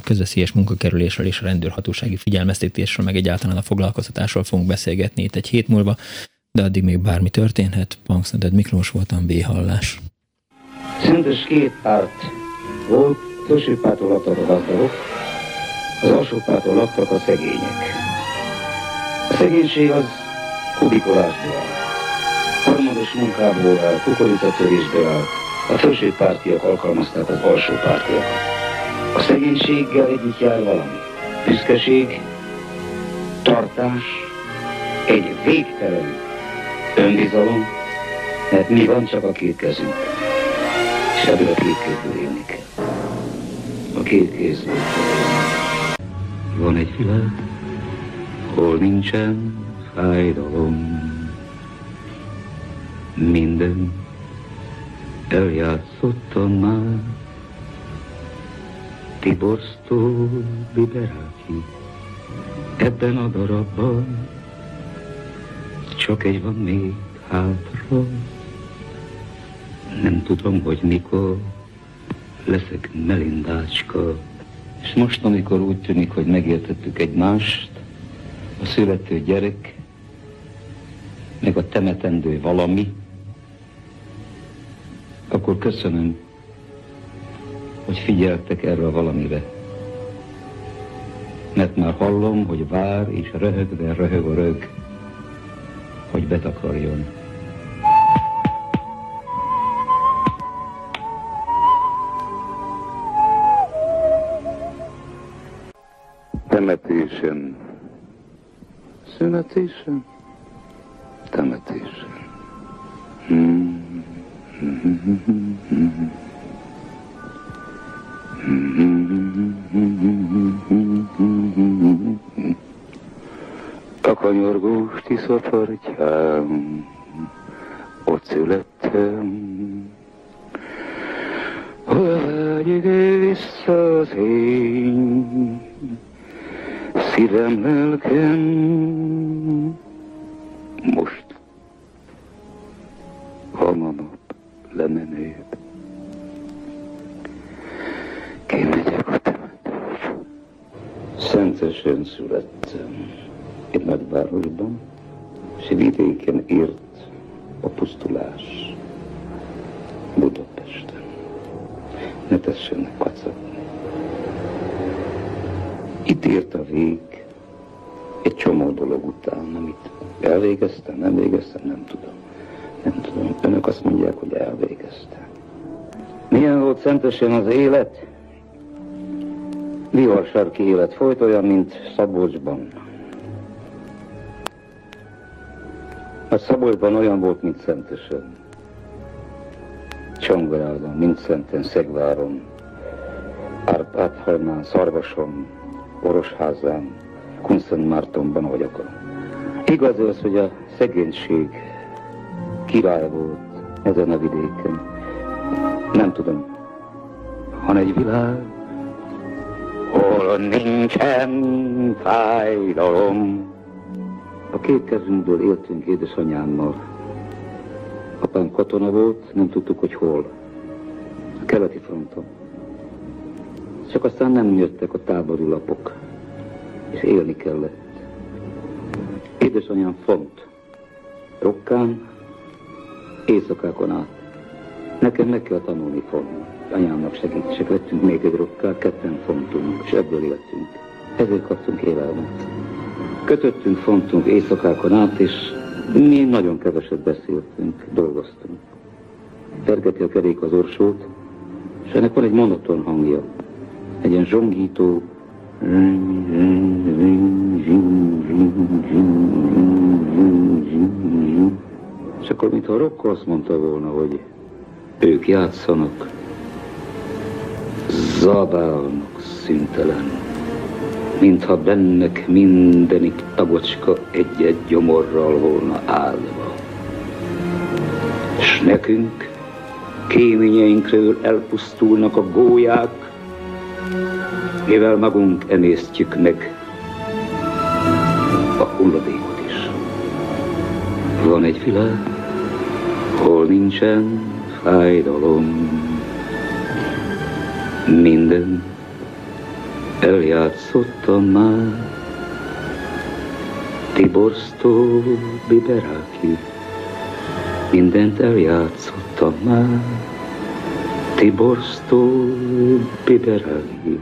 közveszélyes munkakerülésről és a rendőrhatósági figyelmeztetésről, meg egyáltalán a foglalkoztatásról fogunk beszélgetni itt egy hét múlva, de addig még bármi történhet. Pankszneded Miklós voltam, B. Hallás. Szentes két párt volt, felsőpártól laktak a gazdagok, az alsópártól laktak a szegények. Szegénység az kubikolásból áll. Harmados munkából áll, kukoricatörésből áll. A felső pártiak alkalmazták az alsó pártiakat. A szegénységgel együtt jár valami. Büszkeség, tartás, egy végtelen önbizalom, mert mi van csak a két kezünk. És ebből a két kézből élni kell. A két kézből Van egy világ, hol nincsen fájdalom. Minden eljátszottam már, Tiborsztó Liberáki, ebben a darabban csak egy van még hátra. Nem tudom, hogy mikor leszek melindácska. És most, amikor úgy tűnik, hogy megértettük egymást, a születő gyerek, meg a temetendő valami, akkor köszönöm, hogy figyeltek erre a valamire. Mert már hallom, hogy vár és röhögve röhög a rög, hogy betakarjon. Temetésen. Szünetésen. Temetésen. Hmm. A kanyorgós tiszapartyám, ott születtem, hol vágyik vissza az én, szívem, lelkem, Szentesen születtem egy nagyvárosban, és vidéken ért a pusztulás Budapesten. Ne tessenek kacagni. Itt ért a vég egy csomó dolog után, amit elvégeztem, nem végeztem, nem tudom. Nem tudom, önök azt mondják, hogy elvégeztem. Milyen volt szentesen az élet? Viharsarki élet folyt olyan, mint Szabolcsban. A Szabolcsban olyan volt, mint Szentesen. Csongorában, Mincenten, Szegváron, Árpádhalmán, Szarvason, Orosházán, Kunszent Mártonban, ahogy akarom. Igaz az, hogy a szegénység király volt ezen a vidéken. Nem tudom, han egy világ, hol nincsen fájdalom. A két kezünkből éltünk édesanyámmal. Apám katona volt, nem tudtuk, hogy hol. A keleti fronton. Csak aztán nem jöttek a tábori lapok, és élni kellett. Édesanyám font. Rokkán, éjszakákon át. Nekem meg kell tanulni fonni. Anyámnak segítsek, vettünk még egy rokkát, ketten fontunk, és ebből éltünk. Ezért kaptunk élelmet. Kötöttünk, fontunk éjszakákon át, és mi nagyon keveset beszéltünk, dolgoztunk. Tergeti a kerék az orsót, és ennek van egy monoton hangja. Egy ilyen zsongító, és akkor, mintha Rocco azt mondta volna, hogy ők játszanak, zabálnak szintelen, mintha bennek mindenik tagocska egy-egy gyomorral volna állva. S nekünk kéményeinkről elpusztulnak a gólyák, mivel magunk emésztjük meg a hulladékot is. Van egy világ, hol nincsen fájdalom, minden eljátszottam már, Tiborsztó Biberáki, mindent eljátszottam már, Tiborsztó Biberáki.